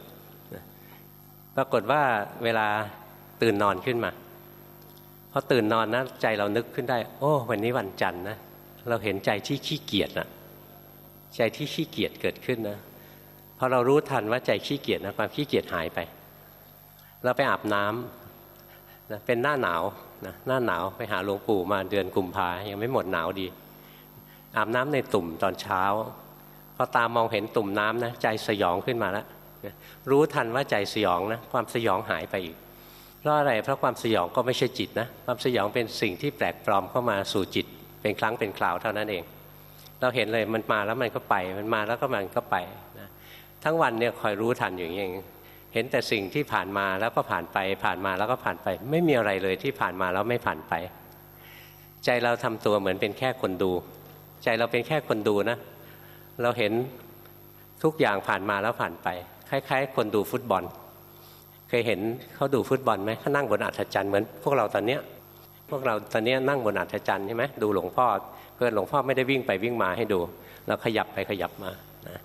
ปรากฏว่าเวลาตื่นนอนขึ้นมาพอตื่นนอนนะใจเรานึกขึ้นได้ โอ้ วันนี้วันจันทร์นะ เราเห็นใจที่ขี้เกียจนะใจที่ขี้เกียจเกิดขึ้นนะพอเรารู้ทันว่าใจขี้เกียจนะความขี้เกียจหายไป เราไปอาบน้ำนะเป็นหน้าหนาวนะหน้าหนาวไปหาหลวงปู่มาเดือนกุมภายังไม่หมดหนาวดี อาบน้ำในตุ่มตอนเช้าพอตามองเห็นตุ่มน้ำนะใจสยองขึ้นมาแล้วรู้ทันว่าใจสยองนะความสยองหายไปอีกเพราะอะไรเพราะความสยองก็ไม่ใช่จิตนะความสยองเป็นสิ่งที่แปลกปลอมเข้ามาสู่จิต เป็นครั้งเป็นคราวเท่านั้นเอง เราเห็นเลยมันมาแล้วมันก็ไปมันมาแล้วก็มันก็ไปนะทั้งวันเนี่ยคอยรู้ทันอย่างนี้เองเห็นแต่สิ่งที่ผ่านมาแล้วก็ผ่านไปผ่านมาแล้วก็ผ่านไป ไม่มีอะไรเลยที่ผ่านมาแล้วไม่ผ่านไป ใจเราทำตัวเหมือนเป็นแค่คนดู ใจเราเป็นแค่คนดูนะ เราเห็นทุกอย่างผ่านมาแล้วผ่านไป คล้าย ๆ คนดูฟุตบอล เคยเห็นเขาดูฟุตบอลไหมเขานั่งบนอัฐจันทร์เหมือนพวกเราตอนเนี้ย วกเราตอนนี้นั่งบนอัฐจันทร์ใช่ไหมดูหลวงพ่อเพื่อนหลวงพ่อไม่ได้วิ่งไปวิ่งมาให้ดู เราขยับไปขยับมานะ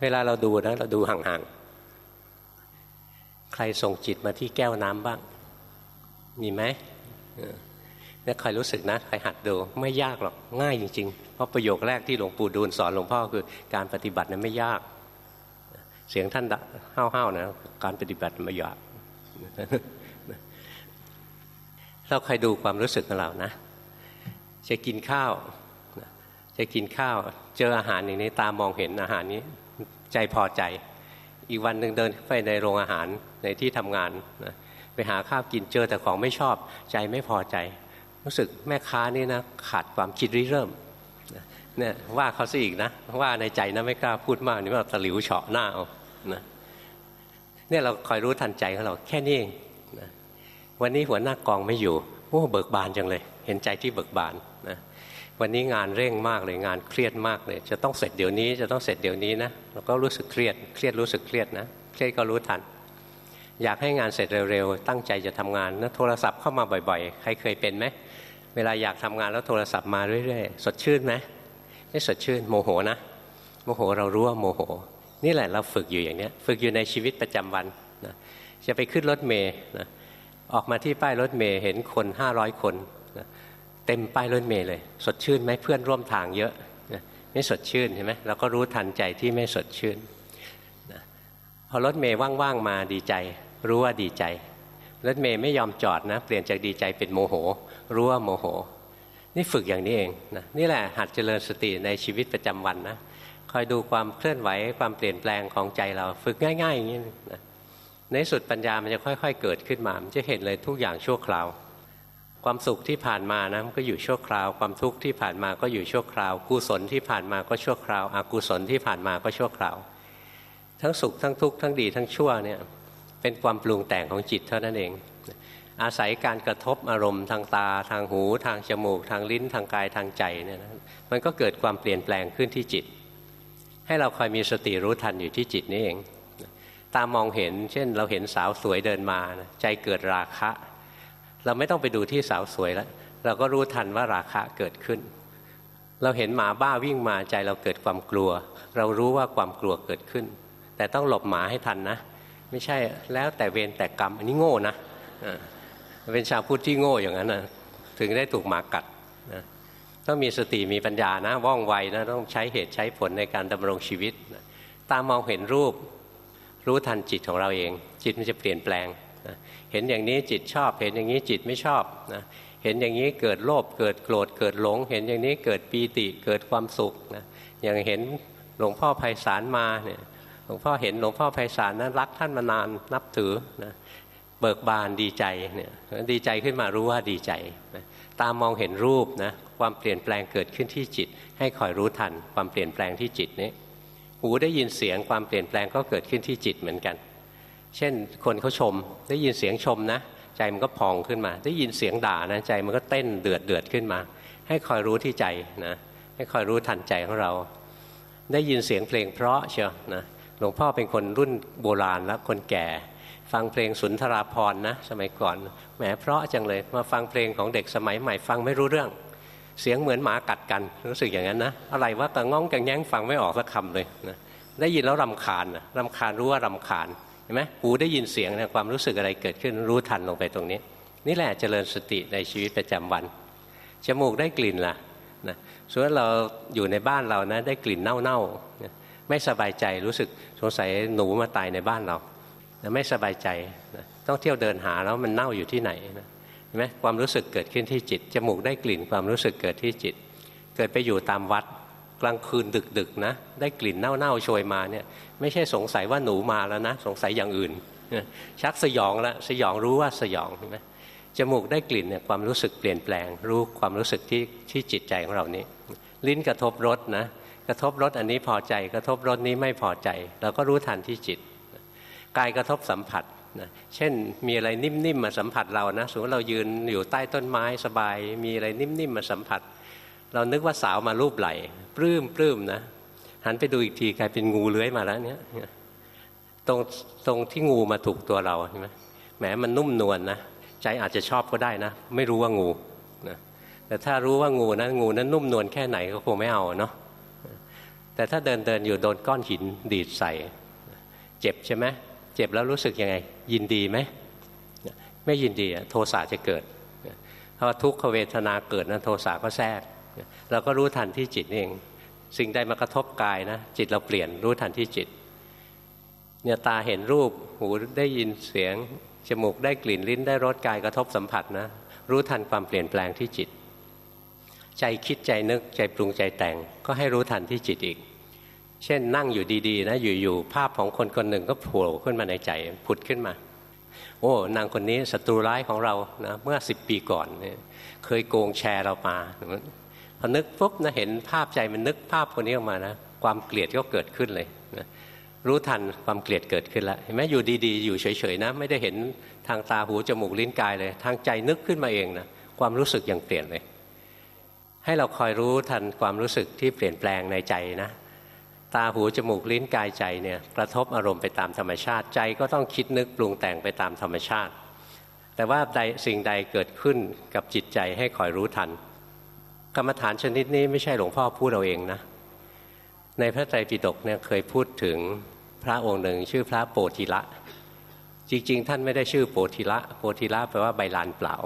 เวลาเราดูนะเราดูห่างๆ ใครส่งจิตมาที่แก้วน้ำบ้าง มีไหมเนี่ยคอยรู้สึกนะคอยหัดดูไม่ยากหรอกง่ายจริงๆ เพราะประโยคแรกที่หลวงปู่ดูลสอนหลวงพ่อคือการปฏิบัตินั้นไม่ยาก เสียงท่านห้าวๆนะการปฏิบัติไม่ยาก เราคอยดูความรู้สึกของเรานะ จะกินข้าว จะกินข้าว เจออาหารอย่างนี้ตามองเห็นอาหารนี้ ใจพอใจ อีกวันหนึ่งเดินไปในโรงอาหารในที่ทำงานนะไปหาข้าวกินเจอแต่ของไม่ชอบ ใจไม่พอใจ รู้สึกแม่ค้านี่นะขาดความคิดริเริ่มเนี่ยว่าเขาซะอีกนะ ว่าในใจนะไม่กล้าพูดมากนี่ว่าตะหลิวเฉาะหน้าเอานะเนี่ยเราคอยรู้ทันใจของเราแค่นี้เองนะ วันนี้หัวหน้ากองไม่อยู่โอ้เบิกบานจังเลย เห็นใจที่เบิกบานนะวันนี้งานเร่งมากเลยงานเครียดมากเลย จะต้องเสร็จเดี๋ยวนี้จะต้องเสร็จเดี๋ยวนี้นะเราก็รู้สึกเครียดเครียดรู้สึกเครียดนะเครียดก็รู้ทัน อยากให้งานเสร็จเร็วๆตั้งใจจะทำงานนะโทรศัพท์เข้ามาบ่อยๆ ใครเคยเป็นไหมเวลาอยากทำงานแล้วโทรศัพท์มาเรื่อยๆ สดชื่นไหมไม่สดชื่นโมโหนะ โมโหเรารู้ว่าโมโห นี่แหละเราฝึกอยู่อย่างนี้ฝึกอยู่ในชีวิตประจำวันนะจะไปขึ้นรถเมย์นะ ออกมาที่ป้ายรถเมย์เห็นคนห้าร้อยคนนะเต็มป้ายรถเมย์เลย สดชื่นไหมเพื่อนร่วมทางเยอะนะไม่สดชื่นเห็นไหมเราก็รู้ทันใจที่ไม่สดชื่นนะพอรถเมย์ว่างๆมาดีใจ รู้ว่าดีใจรถเมย์ไม่ยอมจอดนะ เปลี่ยนจากดีใจเป็นโมโห รู้ว่าโมโห นี่ฝึกอย่างนี้เองนะนี่แหละหัดเจริญสติในชีวิตประจำวันนะคอยดูความเคลื่อนไหวความเปลี่ยนแปลงของใจเรา ฝึกง่ายๆอย่างนี้นะ ในสุดปัญญามันจะค่อยๆ เกิดขึ้นมามันจะเห็นเลยทุกอย่างชั่วคราว ความสุขที่ผ่านมานะมันก็อยู่ชั่วคราว ความทุกข์ที่ผ่านมาก็อยู่ชั่วคราว กุศลที่ผ่านมาก็ชั่วคราวอกุศลที่ผ่านมาก็ชั่วคราว ทั้งสุขทั้งทุกข์ทั้งดีทั้งชั่วเนี่ยเป็นความปรุงแต่งของจิตเท่านั้นเอง อาศัยการกระทบอารมณ์ทางตา ทางหู ทางจมูก ทางลิ้น ทางกายทางใจเนี่ยนะมันก็เกิดความเปลี่ยนแปลงขึ้นที่จิต ให้เราคอยมีสติรู้ทันอยู่ที่จิตนี่เอง ตามองเห็น เช่น เราเห็นสาวสวยเดินมาใจเกิดราคะ เราไม่ต้องไปดูที่สาวสวยแล้ว เราก็รู้ทันว่าราคะเกิดขึ้น เราเห็นหมาบ้าวิ่งมาใจเราเกิดความกลัว เรารู้ว่าความกลัวเกิดขึ้น แต่ต้องหลบหมาให้ทันนะ ไม่ใช่แล้วแต่เวรแต่กรรมอันนี้โง่นะเป็นชาวพุทธที่โง่อย่างนั้นนะถึงได้ถูกหมากัดนะต้องมีสติมีปัญญานะว่องไวนะต้องใช้เหตุใช้ผลในการดำรงชีวิตนะตามองเห็นรูป รู้ทันจิตของเราเอง จิตมันจะเปลี่ยนแปลงนะเห็นอย่างนี้จิตชอบ เห็นอย่างนี้จิตไม่ชอบนะเห็นอย่างนี้เกิดโลภเกิดโกรธเกิดหลง เห็นอย่างนี้เกิดปีติเกิดความสุขนะอย่างเห็นหลวงพ่อไพศาลมาเนี่ยหลวงพ่อเห็นหลวงพ่อไพศาลนั้นรักท่านมานานนับถือนะเบิกบานดีใจเนี่ยดีใจขึ้นมารู้ว่าดีใจนะตามมองเห็นรูปนะความเปลี่ยนแปลงเกิดขึ้นที่จิต ให้คอยรู้ทันความเปลี่ยนแปลงที่จิตนี้ หูได้ยินเสียงความเปลี่ยนแปลงก็เกิดขึ้นที่จิตเหมือนกัน เช่นคนเขาชมได้ยินเสียงชมนะ ใจมันก็พองขึ้นมา ได้ยินเสียงด่านะใจมันก็เต้นเดือดเดือดขึ้นมา ให้คอยรู้ที่ใจนะให้คอยรู้ทันใจของเรา ได้ยินเสียงเพลงเพราะเชียวนะหลวงพ่อเป็นคนรุ่นโบราณแล้วคนแก่ ฟังเพลงสุนทราพรนะ สมัยก่อนแหมเพราะจังเลยมาฟังเพลงของเด็กสมัยใหม่ฟังไม่รู้เรื่อง เสียงเหมือนหมากัดกัน รู้สึกอย่างนั้นนะอะไรว่าแต่ง้องกังแย้งฟังไม่ออกสักคำเลยนะได้ยินแล้วรำคาญนะรำคาญรู้ว่ารำคาญเห็นไหมหูได้ยินเสียงนี่ยความรู้สึกอะไรเกิดขึ้นรู้ทันลงไปตรงนี้ นี่แหละเจริญสติในชีวิตประจำวันจมูกได้กลิ่นล่ะนะส่วนเราอยู่ในบ้านเรานะได้กลิ่นเน่าๆไม่สบายใจรู้สึกสงสัยหนูมาตายในบ้านเราไม่สบายใจต้องเที่ยวเดินหาแล้วมันเน่าอยู่ที่ไหนนะ ห็นไหมความรู้สึกเกิดขึ้นที่จิต จมูกได้กลิ่นความรู้สึกเกิดที่จิต เกิดไปอยู่ตามวัดกลางคืนดึกๆนะได้กลิ่นเน่าๆโชยมาเนี่ยไม่ใช่สงสัยว่าหนูมาแล้วนะ สงสัยอย่างอื่น ชักสยองล้วสยองรู้ว่าสยองเห็นไหมจมูกได้กลิ่นเนี่ยความรู้สึกเปลี่ยนแปลง รู้ความรู้สึกที่ที่จิตใจของเรานี้ ลิ้นกระทบรสนะกระทบรสอันนี้พอใจ กระทบรสนี้ไม่พอใจเราก็รู้ทันที่จิตกายกระทบสัมผัส นะเช่นมีอะไรนิ่มๆมาสัมผัสเรานะสมมติเรายืนอยู่ใต้ต้นไม้สบาย มีอะไรนิ่มๆมาสัมผัส เรานึกว่าสาวมารูปไหลปลื้มปลื้มนะหันไปดูอีกทีกลายเป็นงูเลื้อยมาแล้วเนี่ยตรงตรงที่งูมาถูกตัวเราใช่ไหมแหมมันนุ่มนวลนนะใจอาจจะชอบก็ได้นะ ไม่รู้ว่างูนะแต่ถ้ารู้ว่างูนะงูนั้นนุ่มนวลแค่ไหนก็คงไม่เอาเนาะแต่ถ้าเดินเดินอยู่โดนก้อนหินดีดใส่ เจ็บใช่ไหม เจ็บแล้วรู้สึกยังไง ยินดีไหมไม่ยินดีโทสะจะเกิดเพราะทุกขเวทนาเกิดนะโทสะก็แทรกเราก็รู้ทันที่จิตเอง สิ่งใดมากระทบกายนะ จิตเราเปลี่ยนรู้ทันที่จิตเนี่ยตาเห็นรูปหูได้ยินเสียง จมูกได้กลิ่นลิ้นได้รสกายกระทบสัมผัสนะ รู้ทันความเปลี่ยนแปลงที่จิต ใจคิดใจนึกใจปรุงใจแต่งก็ให้รู้ทันที่จิตอีก เช่นนั่งอยู่ดีๆนะอยู่ๆภาพของคนคนหนึ่งก็โผล่ขึ้นมาในใจผุดขึ้นมา โอ้นางคนนี้ศัตรูร้ายของเรานะเมื่อสิบปีก่อนเนี่ยเคยโกงแชร์เรามาพอนึกปุ๊บนะเห็นภาพใจมันนึกภาพคนนี้ออกมานะความเกลียดก็เกิดขึ้นเลยนะรู้ทันความเกลียดเกิดขึ้นแล้วเห็นไหมอยู่ดีๆ อยู่เฉยๆนะ ไม่ได้เห็นทางตาหูจมูกลิ้นกายเลย ทางใจนึกขึ้นมาเองนะความรู้สึกยังเปลี่ยนเลย ให้เราคอยรู้ทันความรู้สึกที่เปลี่ยนแปลงในใจนะ ตาหูจมูกลิ้นกายใจเนี่ยกระทบอารมณ์ไปตามธรรมชาติใจก็ต้องคิดนึกปรุงแต่งไปตามธรรมชาติ แต่ว่าใดสิ่งใดเกิดขึ้นกับจิตใจให้คอยรู้ทัน กรรมฐานชนิดนี้ไม่ใช่หลวงพ่อพูดเอาเองนะ ในพระไตรปิฎกเนี่ยเคยพูดถึงพระองค์หนึ่งชื่อพระโปธิละ จริงๆ ท่านไม่ได้ชื่อโปธิละ โปธิละแปลว่าใบลานเปล่า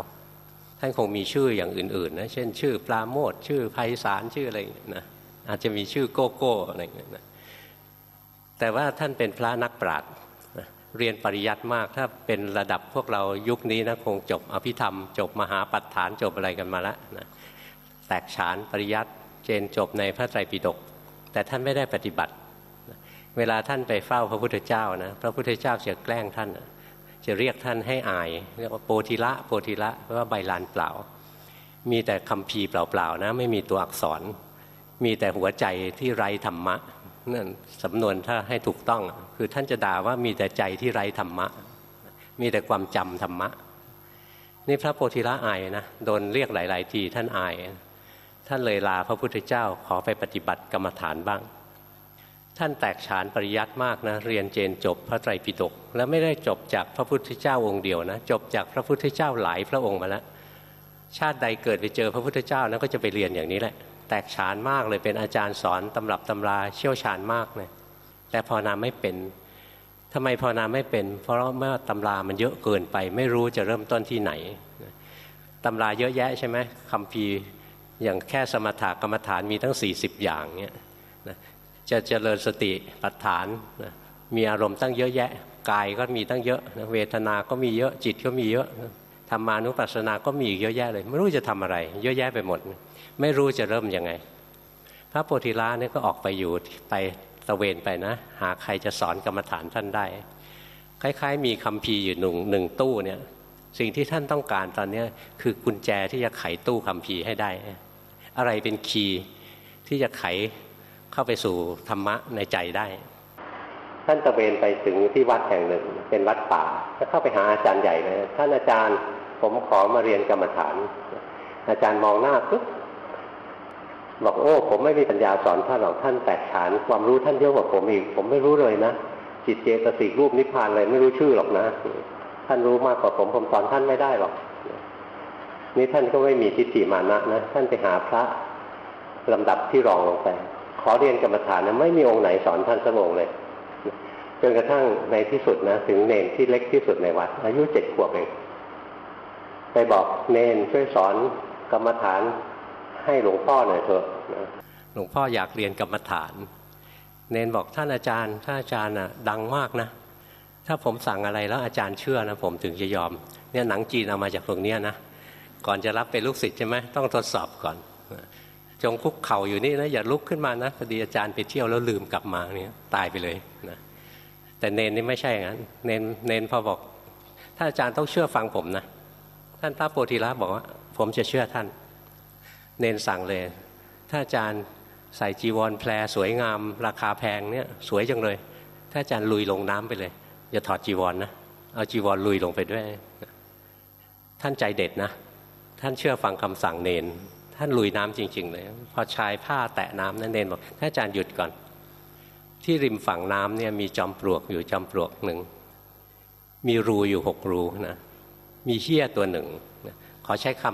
ท่านคงมีชื่ออย่างอื่นๆนะเช่น ชื่อปลาโมดชื่อไพศาลชื่ออะไรนะ อาจจะมีชื่อโกโก้อะไรอย่างเงี้ยนะแต่ว่าท่านเป็นพระนักปราชญ์เรียนปริยัติมากถ้าเป็นระดับพวกเรายุคนี้นะคงจบอภิธรรม จบมหาปัฏฐานจบอะไรกันมาแล้วนะแตกฉานปริยัติเจนจบในพระไตรปิฎกแต่ท่านไม่ได้ปฏิบัติ เวลาท่านไปเฝ้าพระพุทธเจ้านะพระพุทธเจ้าจะแกล้งท่าน จะเรียกท่านให้อายเรียกว่าโปธิละโปธิละเพราะว่าใบลานเปล่า มีแต่คำพีเปล่าๆนะไม่มีตัวอักษร มีแต่หัวใจที่ไร้ธรรมะนั่นสำนวนถ้าให้ถูกต้อง คือท่านจะด่าว่ามีแต่ใจที่ไร้ธรรมะ มีแต่ความจำธรรมะ นี่พระโพธิละอายนะโดนเรียกหลาย ๆ ทีท่านอาย ท่านเลยลาพระพุทธเจ้าขอไปปฏิบัติกรรมฐานบ้าง ท่านแตกฉานปริยัติมากนะเรียนเจนจบพระไตรปิฎกแล้วไม่ได้จบจากพระพุทธเจ้าองค์เดียวนะจบจากพระพุทธเจ้าหลายพระองค์มาแล้วชาติใดเกิดไปเจอพระพุทธเจ้านั้นก็จะไปเรียนอย่างนี้แหละ แตกฉานมากเลยเป็นอาจารย์สอนตำรับตำราเชี่ยวชาญมากเลยแต่พอนาไม่เป็นทำไมพอนาไม่เป็น เพราะเมื่อตำรามันเยอะเกินไป ไม่รู้จะเริ่มต้นที่ไหนตำราเยอะแยะใช่ไหมคำพีอย่างแค่สมถะกรรมฐานมีทั้ง 40 อย่างเนี่ยจะเจริญสติปัฏฐานมีอารมณ์ตั้งเยอะแยะกายก็มีตั้งเยอะเวทนาก็มีเยอะจิตก็มีเยอะ ธรรมานุปัสสนาก็มีอีกเยอะแยะเลย ไม่รู้จะทำอะไร เยอะแยะไปหมด ไม่รู้จะเริ่มยังไง พระโพธิละเนี่ยก็ออกไปอยู่ไปตะเวนไปนะ หาใครจะสอนกรรมฐานท่านได้ คล้าย ๆ มีคำพีอยู่หนึ่งหนึ่งตู้เนี่ยสิ่งที่ท่านต้องการตอนนี้คือกุญแจที่จะไขตู้คำพีให้ได้ อะไรเป็นคีย์ที่จะไขเข้าไปสู่ธรรมะในใจได้ ท่านตะเวนไปถึงที่วัดแห่งหนึ่ง เป็นวัดป่าก็เข้าไปหาอาจารย์ใหญ่เลยท่านอาจารย์ ผมขอมาเรียนกรรมฐาน อาจารย์มองหน้าปุ๊บบอกโอ้ ผมไม่มีปัญญาสอนท่านหรอกท่านแตกฉาน ความรู้ท่านเยอะกว่าผมอีก ผมไม่รู้เลยนะจิตเจตสิกรูปนิพพานอะไรไม่รู้ชื่อหรอกนะ ท่านรู้มากกว่าผมผมสอนท่านไม่ได้หรอก นี่ท่านก็ไม่มีทิฏฐิมานะนะท่านไปหาพระลำดับที่รองลงไป ขอเรียนกรรมฐานนะไม่มีองค์ไหนสอนท่านสักองค์เลยจนกระทั่งในที่สุดนะ ถึงเนนที่เล็กที่สุดในวัด อายุเจ็ดขวบเอง ไปบอกเนนช่วยสอนกรรมฐานให้หลวงพ่อหน่อยเถอะหลวงพ่ออยากเรียนกรรมฐาน เนนบอกท่านอาจารย์ท่านอาจารย์อะดังมากนะ ถ้าผมสั่งอะไรแล้วอาจารย์เชื่อนะผมถึงจะยอม เนี่ยหนังจีนเอามาจากตรงนี้นะก่อนจะรับเป็นลูกศิษย์ใช่ไหมต้องทดสอบก่อนจงคุกเข่าอยู่นี่นะอย่าลุกขึ้นมานะพอดีอาจารย์ไปเที่ยวแล้วลืมกลับมาเนี่ยตายไปเลยนะแต่เนนนี่ไม่ใช่อย่างนั้นเนนเนนพอบอกถ้าอาจารย์ต้องเชื่อฟังผมนะ ท่านพระโพธิละบอกว่า ผมจะเชื่อท่าน เนนสั่งเลย ถ้าอาจารย์ใส่จีวรแพรสวยงาม ราคาแพงเนี่ยสวยจังเลย ถ้าอาจารย์ลุยลงน้ำไปเลย อย่าถอดจีวรนนะเอาจีวรลุยลงไปด้วย ท่านใจเด็ดนะ ท่านเชื่อฟังคำสั่งเนน ท่านลุยน้ำจริง ๆ เลย พอชายผ้าแตะน้ำนั่นเนนบอกท่าอาจารย์หยุดก่อน ที่ริมฝั่งน้ำเนี่ยมีจอมปลวกอยู่จอมปลวกหนึ่งมีรูอยู่หกรูนะ มีเหี้ยตัวหนึ่ง ขอใช้ค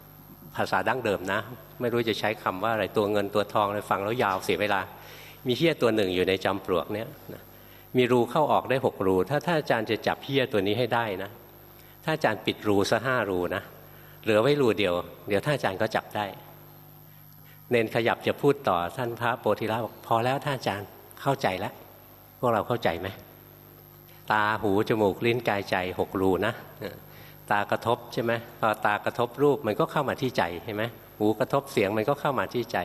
ำภาษาดั้งเดิมนะ ไม่รู้จะใช้คำว่าอะไรตัวเงินตัวทองเลยฟังแล้วยาวเสียเวลา มีเหี้ยตัวหนึ่งอยู่ในจอมปลวกเนี่ยมีรูเข้าออกได้หกรู ถ้าท่านอาจารย์จะจับเหี้ยตัวนี้ให้ได้นะ ถ้าอาจารย์ปิดรูซะห้ารูนะเหลือไว้รูเดียว เดี๋ยวท่านอาจารย์ก็จับได้ เนนขยับจะพูดต่อท่านพระโพธิละบอกพอแล้วท่านอาจารย์เข้าใจแล้วพวกเราเข้าใจไหมตาหูจมูกลิ้นกายใจหกรูนะ ตากระทบใช่ไหมพอตากระทบรูปมันก็เข้ามาที่ใจใช่ไหมหูกระทบเสียงมันก็เข้ามาที่ใจ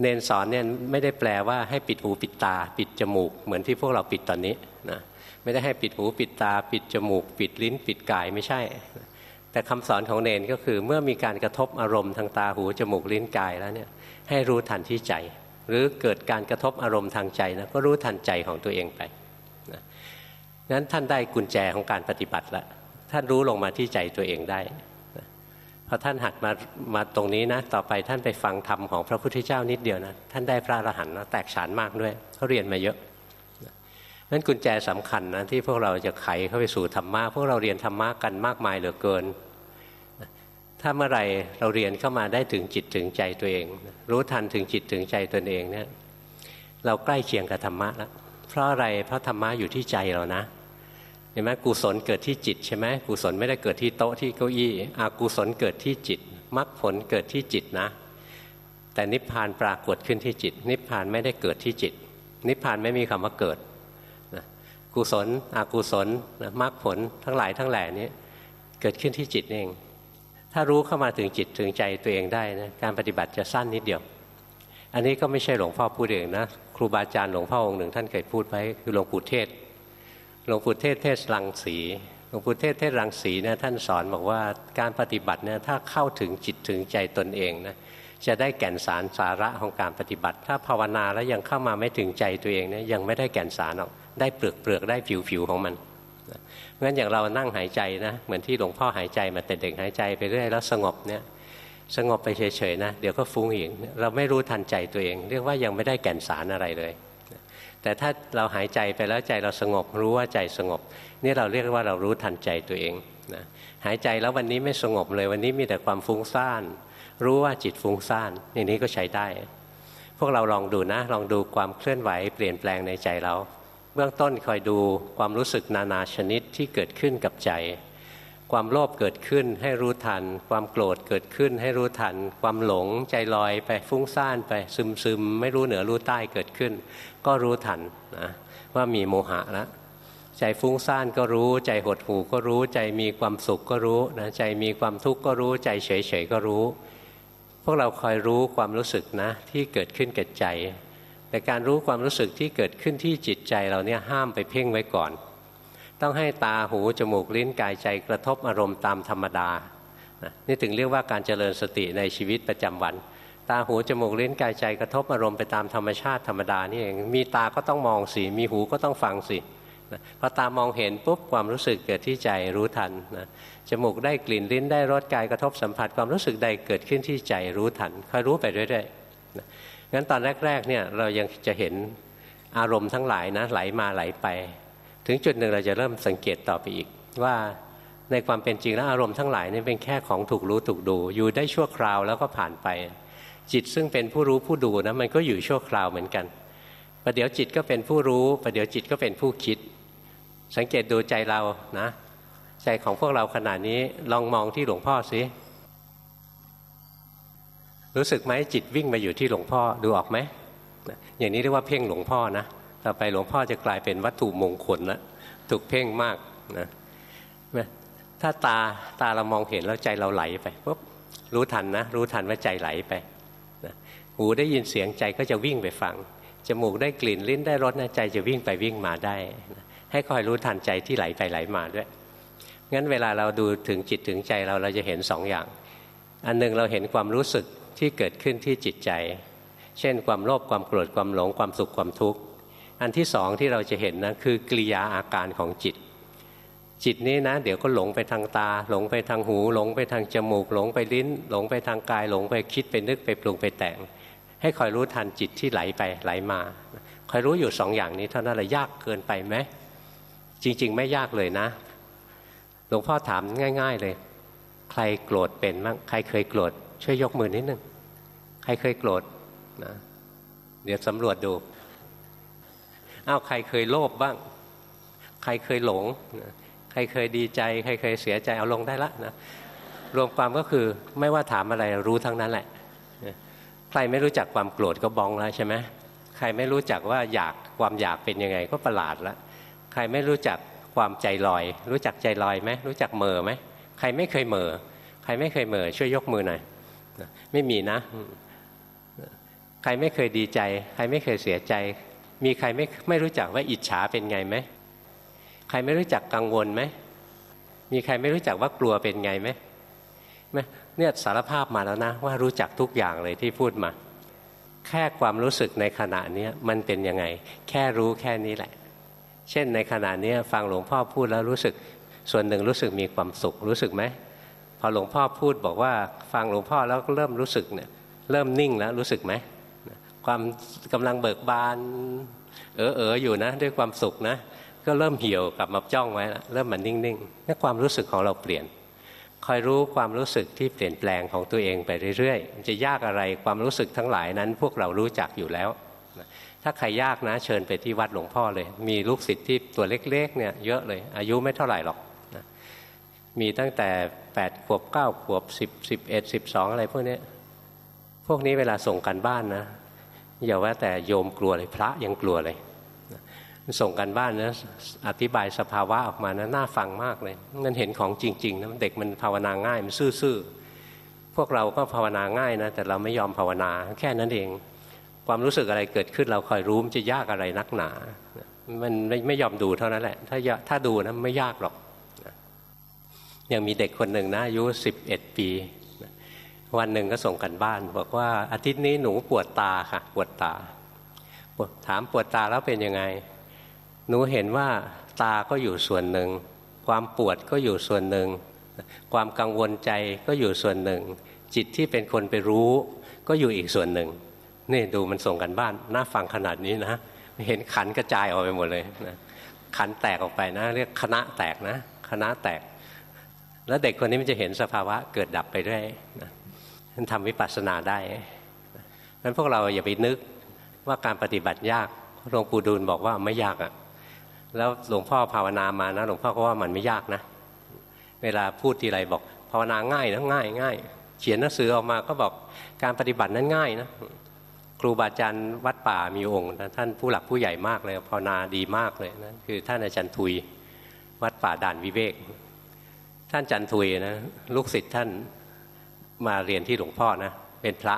เนนสอนเนี่ยไม่ได้แปลว่าให้ปิดหูปิดตา ปิดจมูก เหมือนที่พวกเราปิดตอนนี้นะไม่ได้ให้ปิดหูปิดตา ปิดจมูก ปิดลิ้น ปิดกายไม่ใช่ แต่คำสอนของเนนก็คือเมื่อมีการกระทบอารมณ์ทางตาหูจมูกลิ้นกายแล้วเนี่ยให้รู้ทันที่ใจ หรือเกิดการกระทบอารมณ์ทางใจนะก็รู้ทันใจของตัวเองไปนะงั้นท่านได้กุญแจของการปฏิบัติแล้ว ท่านรู้ลงมาที่ใจตัวเองได้พอท่านหัดมามาตรงนี้นะ ต่อไปท่านไปฟังธรรมของพระพุทธเจ้านิดเดียวนะท่านได้พระอรหันต์นะแตกฉานมากด้วยเขาเรียนมาเยอะนั้นกุญแจสำคัญนะที่พวกเราจะไขเข้าไปสู่ธรรมะพวกเราเรียนธรรมะกันมากมายเหลือเกิน ถ้าเมื่อไรเราเรียนเข้ามาได้ถึงจิตถึงใจตัวเอง รู้ทันถึงจิตถึงใจตนเองเนี่ยเราใกล้เคียงกับธรรมะแล้วเพราะอะไรเพราะธรรมะอยู่ที่ใจเรานะ เห็นไหมกุศลเกิดที่จิตใช่ไหมกุศลไม่ได้เกิดที่โต๊ะที่เก้าอี้อากุศลเกิดที่จิตมรรคผลเกิดที่จิตนะ แต่นิพพานปรากฏขึ้นที่จิต นิพพานไม่ได้เกิดที่จิต นิพพานไม่มีคำว่าเกิดนะกุศลอกุศลนะมรรคผลทั้งหลายทั้งแหล่นี้เกิดขึ้นที่จิตเอง ถ้ารู้เข้ามาถึงจิตถึงใจตัวเองได้นะการปฏิบัติจะสั้นนิดเดียว อันนี้ก็ไม่ใช่หลวงพ่อพูดเองนะครูบาอาจารย์หลวงพ่อองค์หนึ่งท่านเคยพูดไว้คือหลวงปู่เทศ หลวงปู่เทศเทศรังสีหลวงปู่เทศเทศรังสีเนี่ยท่านสอนบอกว่าการปฏิบัติเนี่ยถ้าเข้าถึงจิตถึงใจตนเองนะจะได้แก่นสารสาระของการปฏิบัติ ถ้าภาวนาแล้วยังเข้ามาไม่ถึงใจตัวเองเนี่ยยังไม่ได้แก่นสารหรอกได้เปลือกเปลือกได้ผิวผิวของมันงั้นอย่างเรานั่งหายใจนะเหมือนที่หลวงพ่อหายใจมาแต่เด็กหายใจไปเรื่อยแล้วสงบเนี่ยสงบไปเฉยๆนะเดี๋ยวก็ฟุ้งอีกเราไม่รู้ทันใจตัวเอง เรียกว่ายังไม่ได้แก่นสารอะไรเลย แต่ถ้าเราหายใจไปแล้วใจเราสงบรู้ว่าใจสงบ นี่เราเรียกว่าเรารู้ทันใจตัวเองนะหายใจแล้ววันนี้ไม่สงบเลยวันนี้มีแต่ความฟุ้งซ่าน รู้ว่าจิตฟุ้งซ่านอย่างนี้ก็ใช้ได้ พวกเราลองดูนะ ลองดูความเคลื่อนไหวเปลี่ยนแปลงในใจเรา เบื้องต้นคอยดูความรู้สึกนานาชนิดที่เกิดขึ้นกับใจ ความโลภเกิดขึ้นให้รู้ทัน ความโกรธเกิดขึ้นให้รู้ทัน ความหลงใจลอยไปฟุ้งซ่านไปซึมซึมไม่รู้เหนือรู้ใต้เกิดขึ้น ก็รู้ทันนะว่ามีโมหะแล้วใจฟุ้งซ่านก็รู้ ใจหดหู่ก็รู้ ใจมีความสุขก็รู้นะใจมีความทุกข์ก็รู้ ใจเฉยเฉยก็รู้ พวกเราคอยรู้ความรู้สึกนะ ที่เกิดขึ้นกับใจ แต่การรู้ความรู้สึกที่เกิดขึ้นที่จิตใจเราเนี่ยห้ามไปเพ่งไว้ก่อน ต้องให้ตาหูจมูกลิ้นกายใจกระทบอารมณ์ตามธรรมดานี่ถึงเรียกว่าการเจริญสติในชีวิตประจำวัน ตาหูจมูกลิ้นกายใจกระทบอารมณ์ไปตามธรรมชาติธรรมดานี่เองมีตาก็ต้องมองสิมีหูก็ต้องฟังสิพอตามองเห็นปุ๊บความรู้สึกเกิดที่ใจรู้ทันนะจมูกได้กลิ่นลิ้นได้รสกายกระทบสัมผัสความรู้สึกใดเกิดขึ้นที่ใจรู้ทันคอยรู้ไปเรื่อยๆงั้นตอนแรกๆเนี่ยเรายังจะเห็นอารมณ์ทั้งหลายนะไหลมาไหลไป ถึงจุดหนึ่งเราจะเริ่มสังเกตต่อไปอีก ว่าในความเป็นจริงแล้วอารมณ์ทั้งหลายนี่เป็นแค่ของถูกรู้ถูกดู อยู่ได้ชั่วคราวแล้วก็ผ่านไป จิตซึ่งเป็นผู้รู้ผู้ดูนะมันก็อยู่ชั่วคราวเหมือนกันประเดี๋ยวจิตก็เป็นผู้รู้ประเดี๋ยวจิตก็เป็นผู้คิด สังเกตดูใจเรานะ ใจของพวกเราขนาดนี้ลองมองที่หลวงพ่อสิรู้สึกไหมจิตวิ่งมาอยู่ที่หลวงพ่อดูออกไหมอย่างนี้เรียกว่าเพ่งหลวงพ่อนะ ต่อไปหลวงพ่อจะกลายเป็นวัตถุมงคลแล้วถูกเพ่งมากนะถ้าตาตาเรามองเห็นแล้วใจเราไหลไปปุ๊บรู้ทันนะ รู้ทันว่าใจไหลไปนะหูได้ยินเสียงใจก็จะวิ่งไปฟังจมูกได้กลิ่นลิ้นได้รสนะใจจะวิ่งไปวิ่งมาได้นะให้คอยรู้ทันใจที่ไหลไปไหลมาด้วยงั้นเวลาเราดูถึงจิตถึงใจเราเราจะเห็นสองอย่าง อันหนึ่งเราเห็นความรู้สึกที่เกิดขึ้นที่จิตใจ เช่นความโลภความโกรธความหลงความสุขความทุกข์ อันที่สองที่เราจะเห็นนะคือกริยาอาการของจิต จิตนี้นะ เดี๋ยวก็หลงไปทางตา หลงไปทางหู หลงไปทางจมูก หลงไปลิ้น หลงไปทางกาย หลงไปคิดไปนึกไปปรุงไปแต่ง ให้คอยรู้ทันจิตที่ไหลไปไหลมาคอยรู้อยู่สองอย่างนี้เท่านั้นแหละยากเกินไปไหมจริง ๆ ไม่ยากเลยนะ หลวงพ่อถามง่าย ๆเลย ใครโกรธเป็นมั้งใครเคยโกรธช่วยยกมือนิดนึงใครเคยโกรธนะเดี๋ยวสำรวจดู อ้าวใครเคยโลภบ้าง ใครเคยหลง ใครเคยดีใจ ใครเคยเสียใจเอาลงได้ละนะรวมความก็คือไม่ว่าถามอะไรรู้ทั้งนั้นแหละใครไม่รู้จักความโกรธก็บองแล้วใช่ไหมใครไม่รู้จักว่าอยากความอยากเป็นยังไงก็ประหลาดล้วใครไม่รู้จักความใจลอย รู้จักใจลอยไหมรู้จักเมอไหมใครไม่เคยเมอใครไม่เคยเมอช่วยยกมือหน่อยไม่มีนะ ใครไม่เคยดีใจ ใครไม่เคยเสียใจ มีใครไม่ไม่รู้จักว่าอิจฉาเป็นไงไหมใครไม่รู้จักกังวลไหมมีใครไม่รู้จักว่ากลัวเป็นไงไหมเนี่ยสารภาพมาแล้วนะ ว่ารู้จักทุกอย่างเลยที่พูดมา แค่ความรู้สึกในขณะนี้มันเป็นยังไง แค่รู้แค่นี้แหละ เช่นในขณะนี้ฟังหลวงพ่อพูดแล้วรู้สึกส่วนหนึ่งรู้สึกมีความสุขรู้สึกไหมพอหลวงพ่อพูดบอกว่า ฟังหลวงพ่อแล้วก็เริ่มรู้สึกเนี่ยเริ่มนิ่งแล้วรู้สึกไหม ความกำลังเบิกบาน เออเอออยู่นะ ด้วยความสุขนะ ก็เริ่มเหี่ยวกลับมาจ้องไว้แล้วเริ่มมันนิ่งๆนี่ความรู้สึกของเราเปลี่ยนคอยรู้ความรู้สึกที่เปลี่ยนแปลงของตัวเองไปเรื่อยๆมันจะยากอะไรความรู้สึกทั้งหลายนั้น พวกเรารู้จักอยู่แล้ว ถ้าใครยากนะเชิญไปที่วัดหลวงพ่อเลย มีลูกศิษย์ที่ตัวเล็กๆเนี่ยเยอะเลย อายุไม่เท่าไหร่หรอกนะมีตั้งแต่8ขวบ9ขวบ10 11 12 อะไรพวกนี้พวกนี้เวลาส่งกันบ้านนะ อย่าว่าแต่โยมกลัวเลยพระยังกลัวเลยส่งกันบ้านนะอธิบายสภาวะออกมานะน่าฟังมากเลยมันเห็นของจริงๆนะเด็กมันภาวนาง่ายมันซื่อๆพวกเราก็ภาวนาง่ายนะแต่เราไม่ยอมภาวนาแค่นั้นเอง ความรู้สึกอะไรเกิดขึ้นเราคอยรู้มันจะยากอะไรนักหนา มันไม่ยอมดูเท่านั้นแหละ ถ้าถ้าดูนะไม่ยากหรอกยังมีเด็กคนหนึ่งนะอายุสิบเอ็ดปี วันหนึ่งก็ส่งกันบ้าน บอกว่าอาทิตย์นี้หนูปวดตาค่ะ ปวดตา ถามปวดตาแล้วเป็นยังไง หนูเห็นว่าตาก็อยู่ส่วนหนึ่ง ความปวดก็อยู่ส่วนหนึ่ง ความกังวลใจก็อยู่ส่วนหนึ่ง จิตที่เป็นคนไปรู้ ก็อยู่อีกส่วนหนึ่ง นี่ดูมันส่งกันบ้านน่าฟังขนาดนี้นะเห็นขันกระจายออกไปหมดเลยนะขันแตกออกไปนะ เรียกคณะแตกนะ คณะแตก แล้วเด็กคนนี้มันจะเห็นสภาวะเกิดดับไปเรื่อยนะ มันทำวิปัสสนาได้นั้นพวกเราอย่าไปนึกว่าการปฏิบัติยากหลวงปู่ดูลบอกว่าไม่ยากอะ่ะแล้วหลวงพ่อภาวนามานะหลวงพ่อก็ว่ามันไม่ยากนะ เวลาพูดทีไรบอก ภาวนาง่ายนะง่ายง่ายเขียนหนังสือออกมาก็บอกการปฏิบัตินั้นง่ายนะครูบาอาจารย์วัดป่ามีองค์ท่านผู้หลักผู้ใหญ่มากเลยภาวนาดีมากเลยนะคือท่านอาจารย์ทุยวัดป่าด่านวิเวก ท่านจันทุยนะลูกศิษย์ท่าน มาเรียนที่หลวงพ่อนะ เป็นพระ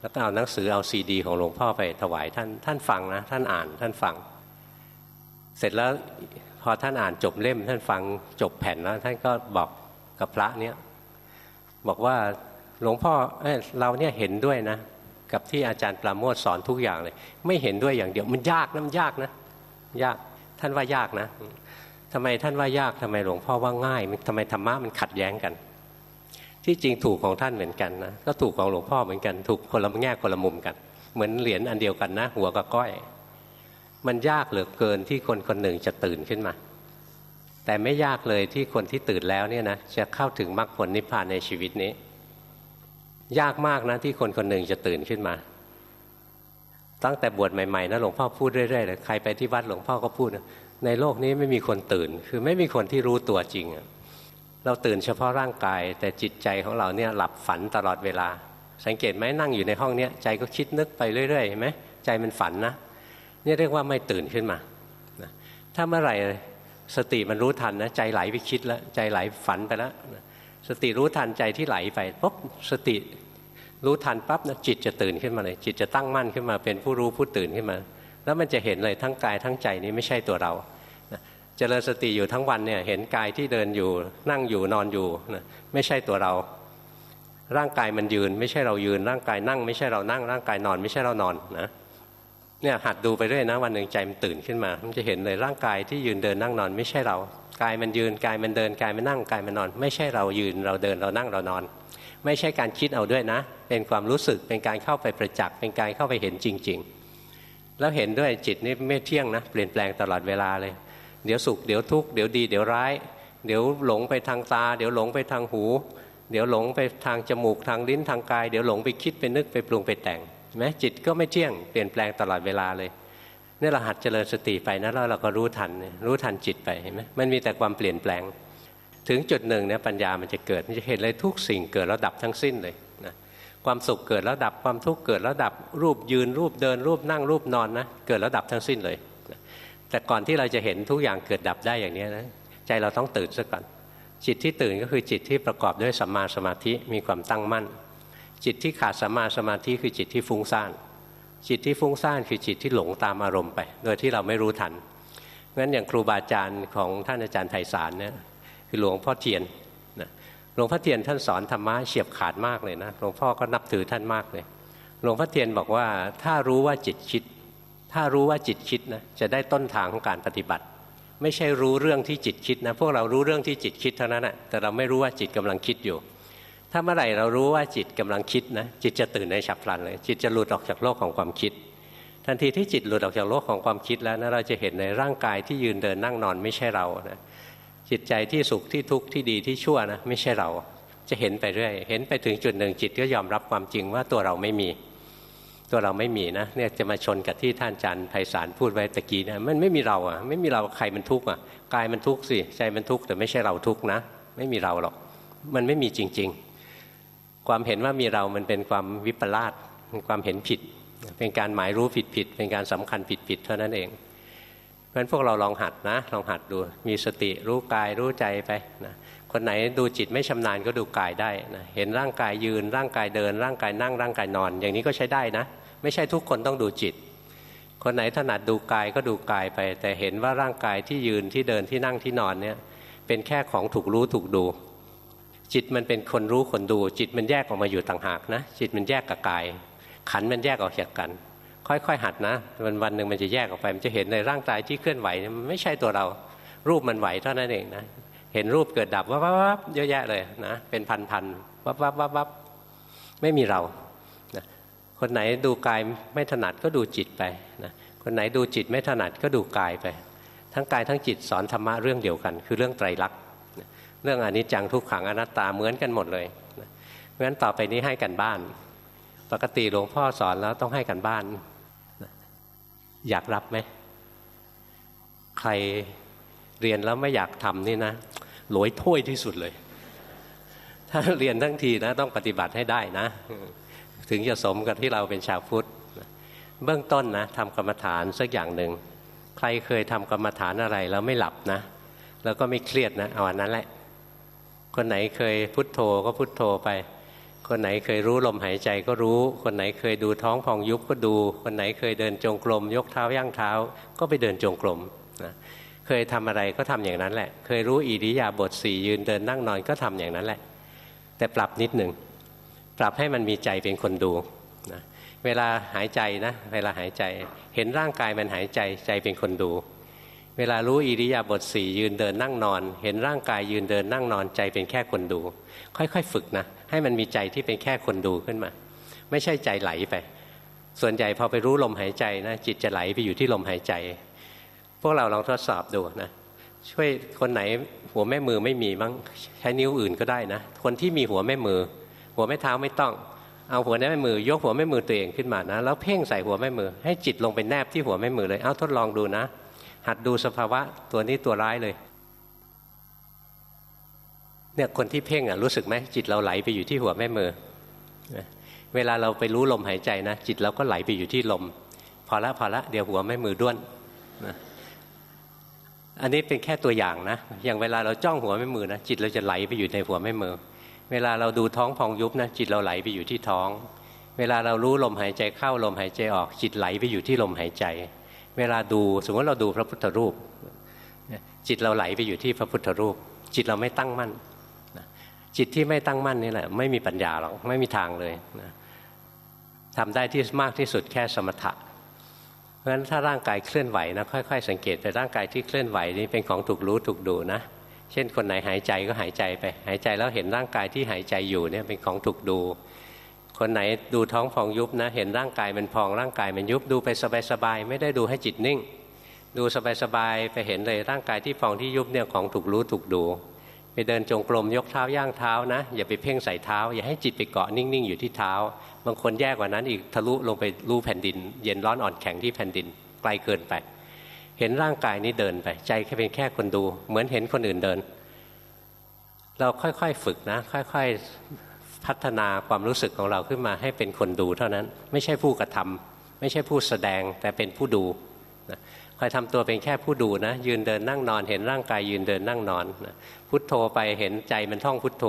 แล้วก็เอาหนังสือเอาซีดี ของหลวงพ่อไปถวายท่านท่านฟังนะ ท่านอ่านท่านฟัง เสร็จแล้วพอท่านอ่านจบเล่ม ท่านฟังจบแผ่นแล้ว ท่านก็บอกกับพระเนี่ยบอกว่าหลวงพ่อเเราเนี่ยเห็นด้วยนะ กับที่อาจารย์ปราโมทสอนทุกอย่างเลย ไม่เห็นด้วยอย่างเดียวมันยากนะมันยากนะ ยากท่านว่ายากนะทำไมท่านว่ายากทำไมหลวงพ่อว่าง่ายทำไมธรรมะมันขัดแย้งกัน ที่จริงถูกของท่านเหมือนกันนะก็ถูกของหลวงพ่อเหมือนกัน ถูกคนละแง่คนละมุมกัน เหมือนเหรียญอันเดียวกันนะ หัวกับก้อย มันยากเหลือเกินที่คนคนหนึ่งจะตื่นขึ้นมา แต่ไม่ยากเลยที่คนที่ตื่นแล้วเนี่ยนะจะเข้าถึงมรรคผลนิพพานในชีวิตนี้ ยากมากนะที่คนคนหนึ่งจะตื่นขึ้นมา ตั้งแต่บวชใหม่ๆนะหลวงพ่อพูดเรื่อยๆเลยใครไปที่วัดหลวงพ่อก็พูด ในโลกนี้ไม่มีคนตื่น คือไม่มีคนที่รู้ตัวจริง เราตื่นเฉพาะร่างกาย แต่จิตใจของเราเนี่ยหลับฝันตลอดเวลา สังเกตไหมนั่งอยู่ในห้องเนี้ใจก็คิดนึกไปเรื่อยๆเห็นไหมใจมันฝันนะนี่เรียกว่าไม่ตื่นขึ้นมาถ้าเมื่อไหร่สติมันรู้ทันนะใจไหลไปคิดแล้วใจไหลฝันไปแล้วสติรู้ทันใจที่ไหลไปปุ๊บสติรู้ทันปั๊บนะจิตจะตื่นขึ้นมาเลย จิตจะตั้งมั่นขึ้นมาเป็นผู้รู้ผู้ตื่นขึ้นมา แล้วมันจะเห็นเลยทั้งกายทั้งใจนี้ไม่ใช่ตัวเรา เจริญสติอยู่ทั้งวันเนี่ยเห็นกายที่เดินอยู่นั่งอยู่นอนอยู่นะไม่ใช่ตัวเรา ร่างกายมันยืน ไม่ใช่เรายืน ร่างกายนั่ง ไม่ใช่เรานั่ง ร่างกายนอน ไม่ใช่เรานอนนะเนี่ยหัดดูไปเรื่อยนะวันหนึ่งใจมันตื่นขึ้นมา มันจะเห็นเลยร่างกายที่ยืนเดินนั่งนอน ไม่ใช่เรากายมันยืนกายมันเดินกายมันนั่งกายมันนอน ไม่ใช่เรายืนเราเดินเรานั่งเรานอน ไม่ใช่การคิดเอาด้วยนะ เป็นความรู้สึกเป็นการเข้าไปประจักษ์เป็นการเข้าไปเห็นจริง ๆ แล้วเห็นด้วยจิตนี่ไม่เที่ยงนะ เปลี่ยนแปลงตลอดเวลาเลย เดี๋ยวสุขเดี๋ยวทุกข์เดี๋ยวดีเดี๋ยวร้าย เดี๋ยวหลงไปทางตา เดี๋ยวหลงไปทางหู เดี๋ยวหลงไปทางจมูกทางลิ้นทางกาย เดี๋ยวหลงไปคิดไปนึกไปปรุงไปแต่งไหมจิตก็ไม่เที่ยงเปลี่ยนแปลงตลอดเวลาเลยนี่เราหัดเจริญสติไปนะแล้วเราก็รู้ทันรู้ทันจิตไปเห็นไหมมันมีแต่ความเปลี่ยนแปลง ถึงจุดหนึ่งเนี่ยปัญญามันจะเกิดมันจะเห็นเลยทุกสิ่งเกิดแล้วดับทั้งสิ้นเลยนะความสุขเกิดแล้วดับความทุกข์เกิดแล้วดับรูปยืนรูปเดินรูปนั่งรูปนอนนะเกิดแล้วดับทั้งสิ้นเลย แต่ก่อนที่เราจะเห็นทุกอย่างเกิดดับได้อย่างนี้นะใจเราต้องตื่นซะก่อน จิตที่ตื่นก็คือจิตที่ประกอบด้วยสัมมาสมาธิมีความตั้งมั่น จิตที่ขาดสัมมาสมาธิคือจิตที่ฟุ้งซ่านจิตที่ฟุ้งซ่านคือจิตที่หลงตามอารมณ์ไป โดยที่เราไม่รู้ทันงั้นอย่างครูบาอาจารย์ของท่านอาจารย์ไพศาลเนี่ยคือหลวงพ่อเทียนนะหลวงพ่อเทียนท่านสอนธรรมะเฉียบขาดมากเลยนะหลวงพ่อก็นับถือท่านมากเลยหลวงพ่อเทียนบอกว่าถ้ารู้ว่าจิตคิด ถ้ารู้ว่าจิตคิดนะจะได้ต้นทางของการปฏิบัติ ไม่ใช่รู้เรื่องที่จิตคิดนะพวกเรารู้เรื่องที่จิตคิดเท่านั้นแหะแต่เราไม่รู้ว่าจิตกำลังคิดอยู่ ถ้าเมื่อไหร่เรารู้ว่าจิตกำลังคิดนะจิตจะตื่นในฉับพลันเลย จิตจะหลุดออกจากโลกของความคิด ทันทีที่จิตหลุดออกจากโลกของความคิดแล้วนะเราจะเห็นในร่างกายที่ยืนเดินนั่งนอนไม่ใช่เรานะจิตใจที่สุขที่ทุกข์ที่ดีที่ชั่วนะไม่ใช่เราจะเห็นไปเรื่อย เห็นไปถึงจุดหนึ่งจิตก็ยอมรับความจริงว่าตัวเราไม่มี ตัวเราไม่มีนะเนี่ยจะมาชนกับที่ท่านอาจารย์ไพศาลพูดไว้ตะกี้นะมันไม่มีเราอะ ไม่มีเราใครมันทุกข์อะกายมันทุกข์สิใจมันทุกข์แต่ไม่ใช่เราทุกข์นะ ไม่มีเราหรอก มันไม่มีจริง ๆ ความเห็นว่ามีเรามันเป็นความวิปลาสความเห็นผิด เป็นการหมายรู้ผิดผิดเป็นการสำคัญผิดผิดเท่านั้นเองเพราะฉะนั้นพวกเราลองหัดนะ ลองหัดดูมีสติรู้กายรู้ใจไปนะ คนไหนดูจิตไม่ชำนาญก็ดูกายได้นะเห็นร่างกายยืนร่างกายเดิน ร่างกายนั่งร่างกายนอน อย่างนี้ก็ใช้ได้นะ ไม่ใช่ทุกคนต้องดูจิต คนไหนถนัดดูกายก็ดูกายไป แต่เห็นว่าร่างกายที่ยืนที่เดินที่นั่งที่นอนเนี่ยเป็นแค่ของถูกรู้ถูกดู จิตมันเป็นคนรู้คนดู จิตมันแยกออกมาอยู่ต่างหากนะ จิตมันแยกกับกาย ขันมันแยกออกจากกัน ค่อยๆ หัดนะวันวันหนึ่งมันจะแยกออกไปมันจะเห็นในร่างกายที่เคลื่อนไหวมันไม่ใช่ตัวเรา รูปมันไหวเท่านั้นเองนะ เห็นรูปเกิดดับวับวับเยอะแยะเลยนะเป็นพันๆวับวับวับวับไม่มีเรานะคนไหนดูกายไม่ถนัดก็ดูจิตไปนะคนไหนดูจิตไม่ถนัดก็ดูกายไป ทั้งกายทั้งจิตสอนธรรมะเรื่องเดียวกัน คือเรื่องไตรลักษณ์เรื่องอนิจจังทุกขังอนัตตาเหมือนกันหมดเลยเพราะฉะนั้นต่อไปนี้ให้กันบ้าน ปกติหลวงพ่อสอนแล้วต้องให้กันบ้าน อยากรับไหมใครเรียนแล้วไม่อยากทำนี่นะ หลอยถ้วยที่สุดเลย ถ้าเรียนทั้งทีนะ ต้องปฏิบัติให้ได้นะ ถึงจะสมกับที่เราเป็นชาวพุทธ เบื้องต้นนะทำกรรมฐานสักอย่างหนึ่ง ใครเคยทำกรรมฐานอะไรแล้วไม่หลับนะ แล้วก็ไม่เครียดนะเอาอันนั้นแหละ คนไหนเคยพุทโธก็พุทโธไปคนไหนเคยรู้ลมหายใจก็รู้ คนไหนเคยดูท้องพองยุบก็ดู คนไหนเคยเดินจงกรม ยกเท้าย่างเท้า ก็ไปเดินจงกรมนะ เคยทำอะไรก็ทำอย่างนั้นแหละ เคยรู้อิริยาบถสี่ยืนเดินนั่งนอนก็ทำอย่างนั้นแหละ แต่ปรับนิดหนึ่งปรับให้มันมีใจเป็นคนดูนะเวลาหายใจนะ เวลาหายใจ เห็นร่างกายมันหายใจใจเป็นคนดู เวลารู้อิริยาบถสี่ยืนเดินนั่งนอน เห็นร่างกายยืนเดินนั่งนอนใจเป็นแค่คนดู ค่อยๆ ฝึกนะ ให้มันมีใจที่เป็นแค่คนดูขึ้นมา ไม่ใช่ใจไหลไป ส่วนใหญ่พอไปรู้ลมหายใจนะจิตจะไหลไปอยู่ที่ลมหายใจ พวกเราลองทดสอบดูนะช่วยคนไหนหัวแม่มือไม่มีบ้างใช้นิ้วอื่นก็ได้นะ คนที่มีหัวแม่มือ หัวแม่เท้าไม่ต้อง เอาหัวแม่มือยกหัวแม่มือตัวเองขึ้นมานะแล้วเพ่งใส่หัวแม่มือ ให้จิตลงไปแนบที่หัวแม่มือเลยเอาทดลองดูนะ หัดดูสภาวะตัวนี้ตัวร้ายเลยเนี่ยคนที่เพ่งอะรู้สึกไหมจิตเราไหลไปอยู่ที่หัวแม่มือเวลาเราไปรู้ลมหายใจนะ จิตเราก็ไหลไปอยู่ที่ลม พอละพอละเดี๋ยวหัวแม่มือด้วนนะ อันนี้เป็นแค่ตัวอย่างนะ อย่างเวลาเราจ้องหัวแม่มือนะจิตเราจะไหลไปอยู่ในหัวแม่มือ เวลาเราดูท้องพองยุบนะจิตเราไหลไปอยู่ที่ท้อง เวลาเรารู้ลมหายใจเข้าลมหายใจออก จิตไหลไปอยู่ที่ลมหายใจ เวลาดูสมมติเราดูพระพุทธรูป จิตเราไหลไปอยู่ที่พระพุทธรูป จิตเราไม่ตั้งมั่นจิตที่ไม่ตั้งมั่นนี่แหละไม่มีปัญญาหรอกไม่มีทางเลยนะทำได้ที่มากที่สุดแค่สมถะ ราะฉะนั้นถ้าร่างกายเคลื่อนไหวนะค่อยๆ สังเกตไปร่างกายที่เคลื่อนไหวนี้เป็นของถูกรู้ถูกดูนะ เช่นคนไหนหายใจก็หายใจไป หายใจแล้วเห็นร่างกายที่หายใจอยู่เนี่ยเป็นของถูกดู คนไหนดูท้องพองยุบนะ เห็นร่างกายมันพองร่างกายมันยุบดูไปสบายๆไม่ได้ดูให้จิตนิ่ง ดูสบายๆไปเห็นเลยร่างกายที่พองที่ยุบเนี่ยของถูกรู้ถูกดู ไปเดินจงกรมยกเท้าย่างเท้านะ อย่าไปเพ่งใส่เท้า อย่าให้จิตไปเกาะนิ่งๆอยู่ที่เท้า บางคนแย่กว่านั้นอีกทะลุลงไปรูแผ่นดิน เย็นร้อนอ่อนแข็งที่แผ่นดินไกลเกินไป เห็นร่างกายนี้เดินไป ใจแค่เป็นแค่คนดู เหมือนเห็นคนอื่นเดิน เราค่อยๆฝึกนะ ค่อยๆพัฒนาความรู้สึกของเราขึ้นมาให้เป็นคนดูเท่านั้น ไม่ใช่ผู้กระทำไม่ใช่ผู้แสดงแต่เป็นผู้ดูนะคอยทำตัวเป็นแค่ผู้ดูนะ ยืนเดินนั่งนอน เห็นร่างกายยืนเดินนั่งนอนนะพุทโธไปเห็นใจมันท่องพุทโธ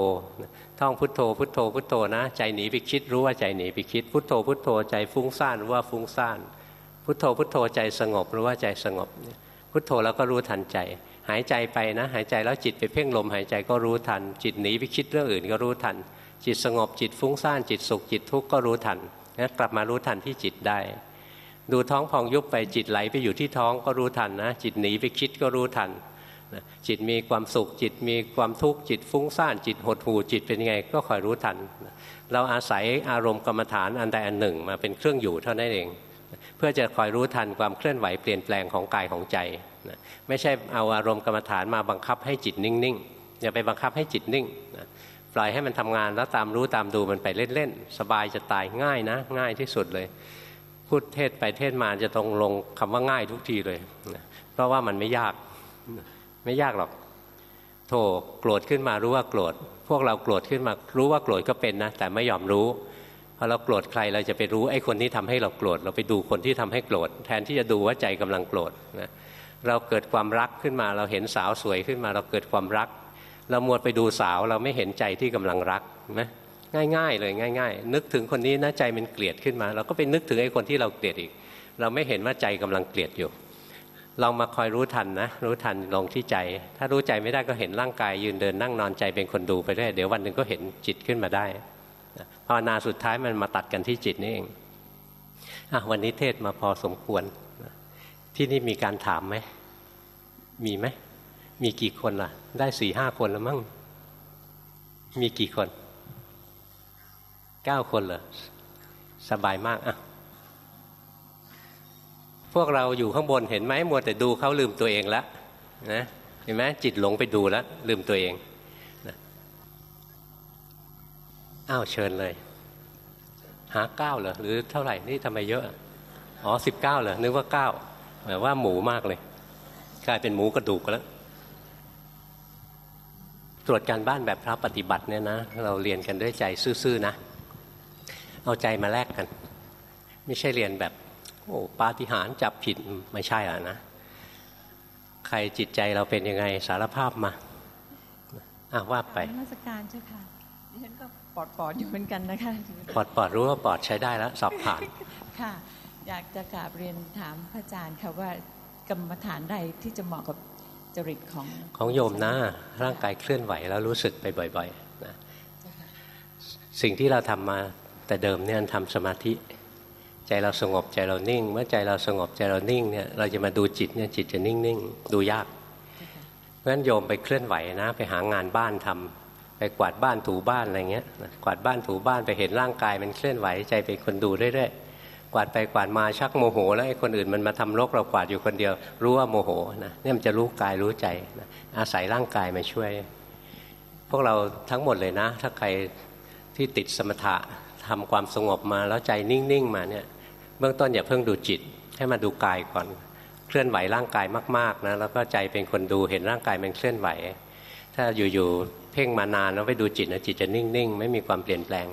ท่องพุทโธพุทโธพุทโธนะ ใจหนีไปคิดรู้ว่าใจหนีไปคิด พุทโธพุทโธใจฟุ้งซ่านรู้ว่าฟุ้งซ่านพุทโธพุทโธใจสงบรู้ว่าใจสงบ พุทโธแล้วก็รู้ทันใจ หายใจไปนะ หายใจแล้วจิตไปเพ่งลมหายใจก็รู้ทัน จิตหนีไปคิดเรื่องอื่นก็รู้ทัน จิตสงบจิตฟุ้งซ่านจิตสุขจิตทุกข์ก็รู้ทันนะกลับมารู้ทันที่จิตได้ ดูท้องพองยุบไปจิตไหลไปอยู่ที่ท้องก็รู้ทันนะ จิตหนีไปคิดก็รู้ทัน จิตมีความสุขจิตมีความทุกข์จิตฟุ้งซ่านจิตหดหู่จิตเป็นยังไงก็คอยรู้ทัน เราอาศัยอารมณ์กรรมฐานอันใดอันหนึ่งมาเป็นเครื่องอยู่เท่านั้นเอง เพื่อจะคอยรู้ทันความเคลื่อนไหวเปลี่ยนแปลงของกายของใจไม่ใช่เอาอารมณ์กรรมฐานมาบังคับให้จิตนิ่งๆอย่าไปบังคับให้จิตนิ่งปล่อยให้มันทำงานแล้วตามรู้ตามดูมันไปเล่นๆสบายจะตายง่ายนะ ง่ายที่สุดเลย พูดเทศไปเทศมาจะตรงลงคำว่าง่ายทุกทีเลยเพราะว่ามันไม่ยาก ไม่ยากหรอกโธ่โกรธขึ้นมารู้ว่าโกรธ พวกเราโกรธขึ้นมารู้ว่าโกรธก็เป็นนะ แต่ไม่ยอมรู้พอเราโกรธใครเราจะไปรู้ไอ้คนที่ทำให้เราโกรธเราไปดูคนที่ทำให้โกรธแทนที่จะดูว่าใจกำลังโกรธนะเราเกิดความรักขึ้นมา เราเห็นสาวสวยขึ้นมา เราเกิดความรัก เรามัวไปดูสาวเราไม่เห็นใจที่กำลังรักไหมง่ายๆเลยง่าย ๆ นึกถึงคนนี้นะใจมันเกลียดขึ้นมา เราก็ไปนึกถึงไอ้คนที่เราเกลียดอีก เราไม่เห็นว่าใจกำลังเกลียดอยู่ ลองมาคอยรู้ทันนะรู้ทันลงที่ใจ ถ้ารู้ใจไม่ได้ก็เห็นร่างกาย ยืนเดินนั่งนอนใจเป็นคนดูไปได้เดี๋ยววันหนึ่งก็เห็นจิตขึ้นมาได้ภาวนาสุดท้ายมันมาตัดกันที่จิตนี่เองอวันนี้เทศมาพอสมควร ที่นี่มีการถามไหมมีไหมมีกี่คนล่ะ ได้สี่ห้าคนแล้วมั้งมีกี่คนเก้าคนเหรอสบายมากอะ วกเราอยู่ข้างบนเห็นไหมมัวแต่ดูเขาลืมตัวเองแล้วนะเห็นไหมจิตหลงไปดูแล้วลืมตัวเองนะอ้าวเชิญเลย หาเก้าเหรอหรือเท่าไหร่นี่ทำไมเยอะ อ๋อสิบเก้าเหรอนึกว่าเก้าหมายว่าหมูมากเลย กลายเป็นหมูกระดูกแล้ว ตรวจการบ้านแบบพระปฏิบัติเนี่ยนะ เราเรียนกันด้วยใจซื่อๆนะ เอาใจมาแลกกัน ไม่ใช่เรียนแบบ โอ้ปาฏิหาริย์จับผิดไม่ใช่อะนะ ใครจิตใจเราเป็นยังไงสารภาพมาอะว่าไปมาสการเจ้าค่ะดิฉันก็ปอดปอดอยู่เหมือนกันนะคะปอดปอดรู้ว่าปอดใช้ได้แล้ว สอบผ่านค่ะ อยากจะกราบเรียนถามพระอาจารย์ค่ะว่ากรรมฐานใดที่จะเหมาะกับจริตของของโยมนะ ร่างกายเคลื่อนไหวแล้วรู้สึกไปบ่อยๆนะสิ่งที่เราทำมาแต่เดิมเนี่ยทำสมาธิ ใจเราสงบใจเรานิ่ง เมื่อใจเราสงบใจเรานิ่งเนี่ยเราจะมาดูจิตเนี่ยจิตจะนิ่งนิ่งดูยากเพราะฉะนั้นโยมไปเคลื่อนไหวนะ ไปหางานบ้านทำไปกวาดบ้านถูบ้านอะไรเงี้ยกวาดบ้านถูบ้านไปเห็นร่างกายมันเคลื่อนไหวใจเป็นคนดูเรื่อยๆกวาดไปกวาดมาชักโมโห แล้วไอ้คนอื่นมันมาทำรกเรากวาดอยู่คนเดียว รู้ว่าโมโหนะเนี่ยมันจะรู้กายรู้ใจนะอาศัยร่างกายมาช่วย พวกเราทั้งหมดเลยนะ ถ้าใครที่ติดสมถะทำความสงบมาแล้วใจนิ่งๆมาเนี่ย เบื้องต้นอย่าเพิ่งดูจิต ให้มาดูกายก่อน เคลื่อนไหวร่างกายมากๆนะแล้วก็ใจเป็นคนดูเห็นร่างกายมันเคลื่อนไหว ถ้าอยู่ๆเพ่งมานานแล้วไปดูจิตนะจิตจะนิ่งๆ ไม่มีความเปลี่ยนแปลง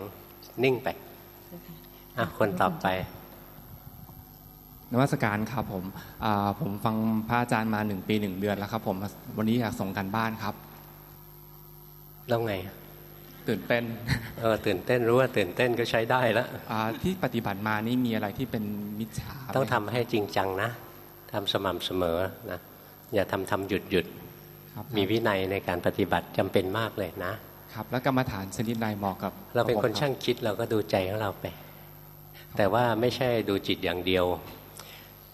นิ่งไปอะคนต่อไปนวัตการครับผมผมฟังพระอาจารย์มาหนึ่งปีหนึ่งเดือนแล้วครับ ผมวันนี้อยากส่งกันบ้านครับแล้วไง ตื่นเต้นเออตื่นเต้นรู้ว่าตื่นเต้นก็ใช้ได้แล้วที่ปฏิบัติมานี่มีอะไรที่เป็นมิจฉาต้องทำให้จริงจังนะทำสม่ำเสมอนะอย่าทำทำหยุดหยุดมีวินัยในการปฏิบัติจำเป็นมากเลยนะครับแล้วกรรมฐานชนิดใดเหมาะกับ เราเป็นคนช่างคิดเราก็ดูใจของเราไป แต่ว่าไม่ใช่ดูจิตอย่างเดียว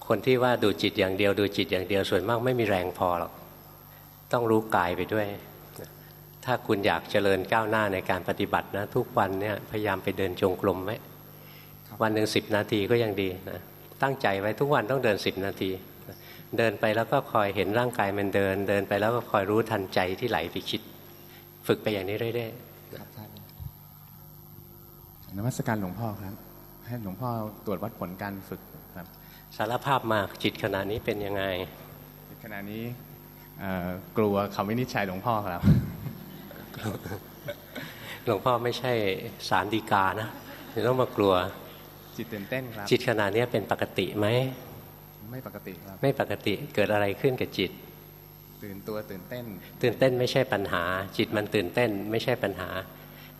คนที่ว่าดูจิตอย่างเดียว ดูจิตอย่างเดียวส่วนมากไม่มีแรงพอหรอกต้องรู้กายไปด้วย ถ้าคุณอยากเจริญก้าวหน้าในการปฏิบัตินะ ทุกวันเนี่ยพยายามไปเดินจงกรมไว้วันหนึ่งสิบนาทีก็ยังดีนะตั้งใจไว้ทุกวันต้องเดินสิบนาที เดินไปแล้วก็คอยเห็นร่างกายมันเดิน เดินไปแล้วก็คอยรู้ทันใจที่ไหลไปคิด ฝึกไปอย่างนี้เรื่อยๆครับท่านนมัสการหลวงพ่อครับ ให้หลวงพ่อตรวจวัดผลการฝึกครับ สารภาพมาจิตขณะนี้เป็นยังไงจิตขณะนี้กลัวคำวินิจฉัยหลวงพ่อครับ หลวงพ่อไม่ใช่สารดีกานะไม่ต้องมากลัว จิตตื่นเต้นครับ จิตขนาดนี้เป็นปกติไหม ไม่ปกติครับ ไม่ปกติเกิดอะไรขึ้นกับจิต ตื่นตัวตื่นเต้น ตื่นเต้นไม่ใช่ปัญหา จิตมันตื่นเต้น ไม่ใช่ปัญหา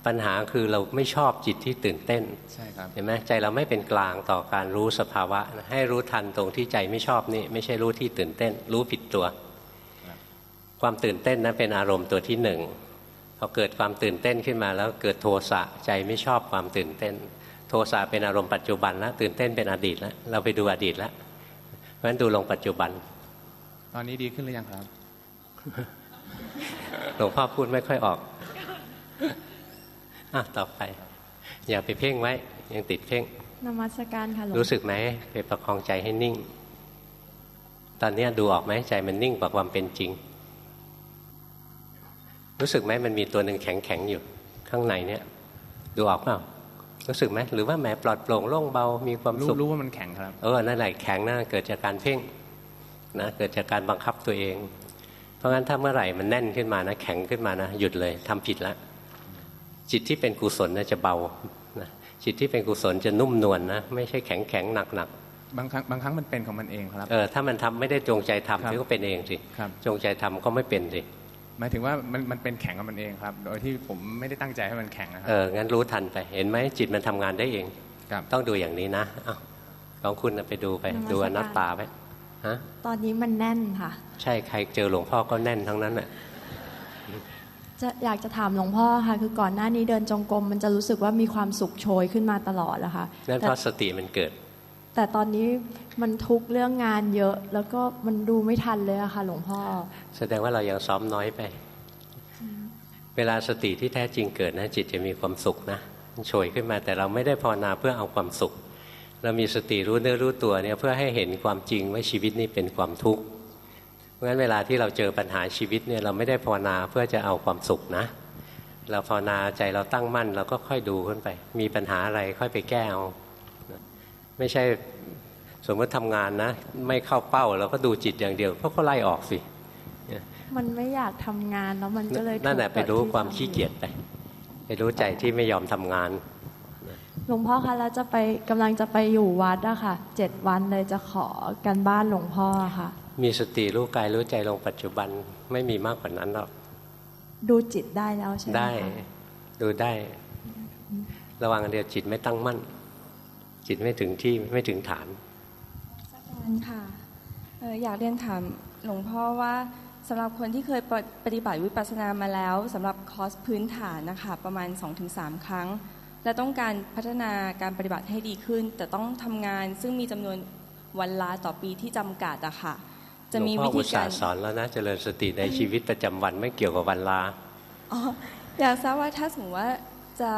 ปัญหาคือเราไม่ชอบจิตที่ตื่นเต้น ใช่ครับ เห็นไหมใจเราไม่เป็นกลางต่อการรู้สภาวะนะให้รู้ทันตรงที่ใจไม่ชอบนี่ ไม่ใช่รู้ที่ตื่นเต้น รู้ผิดตัวครับความตื่นเต้นนั้นเป็นอารมณ์ตัวที่หนึ่ง พอเกิดความตื่นเต้นขึ้นมาแล้วเกิดโทสะใจไม่ชอบความตื่นเต้น โทสะเป็นอารมณ์ปัจจุบันแล้วตื่นเต้นเป็นอดีตแล้วเราไปดูอดีตแล้วเพราะฉะนั้นดูลงปัจจุบัน ตอนนี้ดีขึ้นหรือยังครับหลวงพ่อพูดไม่ค่อยออกอะต่อไป อย่าไปเพ่งไว้ ยังติดเพ่งนมัสการค่ะหลวงรู้สึกไหมไปประคองใจให้นิ่ง ตอนเนี้ยดูออกไหมใจมันนิ่งกว่าความเป็นจริง รู้สึกไหมมันมีตัวหนึ่งแข็งแข็งๆอยู่ข้างในเนี่ยดูออกเปล่ารู้สึกไหมหรือว่าแหมปลอดโปร่งโล่งเบามีความรู้สุขรู้ว่ามันแข็งครับเออนั่นแหละแข็งนั่นเกิดจากการเพ่งนะเกิดจากการบังคับตัวเอง เพราะงั้นถ้าเมื่อไหร่มันแน่นขึ้นมานะแข็งขึ้นมานะหยุดเลยทำผิดแล้วจิตที่เป็นกุศลนะจะเบานะจิตที่เป็นกุศลจะนุ่มนวลนะไม่ใช่แข็งแข็งหนักหนักบางครั้งบางครั้งมันเป็นของมันเองครับๆเออถ้ามันทำไม่ได้จงใจทำครับมันก็เป็นเองสิครับจงใจทำก็ไม่เป็นสิ หมายถึงว่ามันมันเป็นแข็งของมันเองครับ โดยที่ผมไม่ได้ตั้งใจให้มันแข็งนะครัเอองั้นรู้ทันไปเห็นไหมจิตมันทำงานได้เองครับต้องดูอย่างนี้นะอ้าวลองคุณน่ะไปดูไปดูอนัตตาไปฮะตอนนี้มันแน่นค่ะ ใช่ใครเจอหลวงพ่อก็แน่นทั้งนั้นแหละจะอยากจะถามหลวงพ่อค่ะ คือก่อนหน้านี้เดินจงกรมมันจะรู้สึกว่ามีความสุขโชยขึ้นมาตลอดนะคะนั่นเพแต่ราะสติมันเกิด แต่ตอนนี้มันทุกข์เรื่องงานเยอะ แล้วก็มันดูไม่ทันเลยอะค่ะหลวงพ่อ แสดงว่าเรายังซ้อมน้อยไป เวลาสติที่แท้จริงเกิดนะ จิตจะมีความสุขนะมันโชยขึ้นมาแต่เราไม่ได้ภาวนาเพื่อเอาความสุข เรามีสติรู้เนื้อรู้ตัวเนี่ยเพื่อให้เห็นความจริงว่าชีวิตนี้เป็นความทุกข์เพราะฉะนั้นเวลาที่เราเจอปัญหาชีวิตเนี่ยเราไม่ได้ภาวนาเพื่อจะเอาความสุขนะเราภาวนาใจเราตั้งมั่นเราก็ค่อยดูขึ้นไป มีปัญหาอะไรค่อยไปแก้เอา ไม่ใช่สมมติทำงานนะ ไม่เข้าเป้าเราก็ดูจิตอย่างเดียวเพราะก็ไล่ออกสิมันไม่อยากทำงานแล้วมันก็เลยนั่นแหละทุไปกข์กับรู้ที่ความทำขี้เกียจไปไปรู้ใจที่ไม่ยอมทำงานหลวงพ่อคะแล้วจะไปกำลังจะไปอยู่วัดอะค่ะเจ็ดวันเลยจะขอกันบ้านหลวงพ่อค่ะ มีสติรู้กายรู้ใจลงปัจจุบันไม่มีมากกว่านั้นหรอกดูจิตได้แล้วใช่ไหมได้คะดูได้ ระวังอันเดียวจิตไม่ตั้งมั่น จิตไม่ถึงที่ไม่ถึงฐานอาจารย์ค่ะเอ่ออยากเรียนถามหลวงพ่อว่าสำหรับคนที่เคยปฏิปฏิบัติวิปัสสนามาแล้วสำหรับคอร์สพื้นฐานนะคะประมาณ 2-3 ครั้ง และต้องการพัฒนาการปฏิบัติให้ดีขึ้น แต่ต้องทำงานซึ่งมีจำนวนวันลาต่อปีที่จำกัดอะค่ะ จะมีหลวงพ่วิออุธีตส่าการห์สอนแล้วนะ เจริญสติในชีวิตประจำวันไม่เกี่ยวกับวันลา อ๋อ อยากทราบว่าถ้าสมมติว่าจะ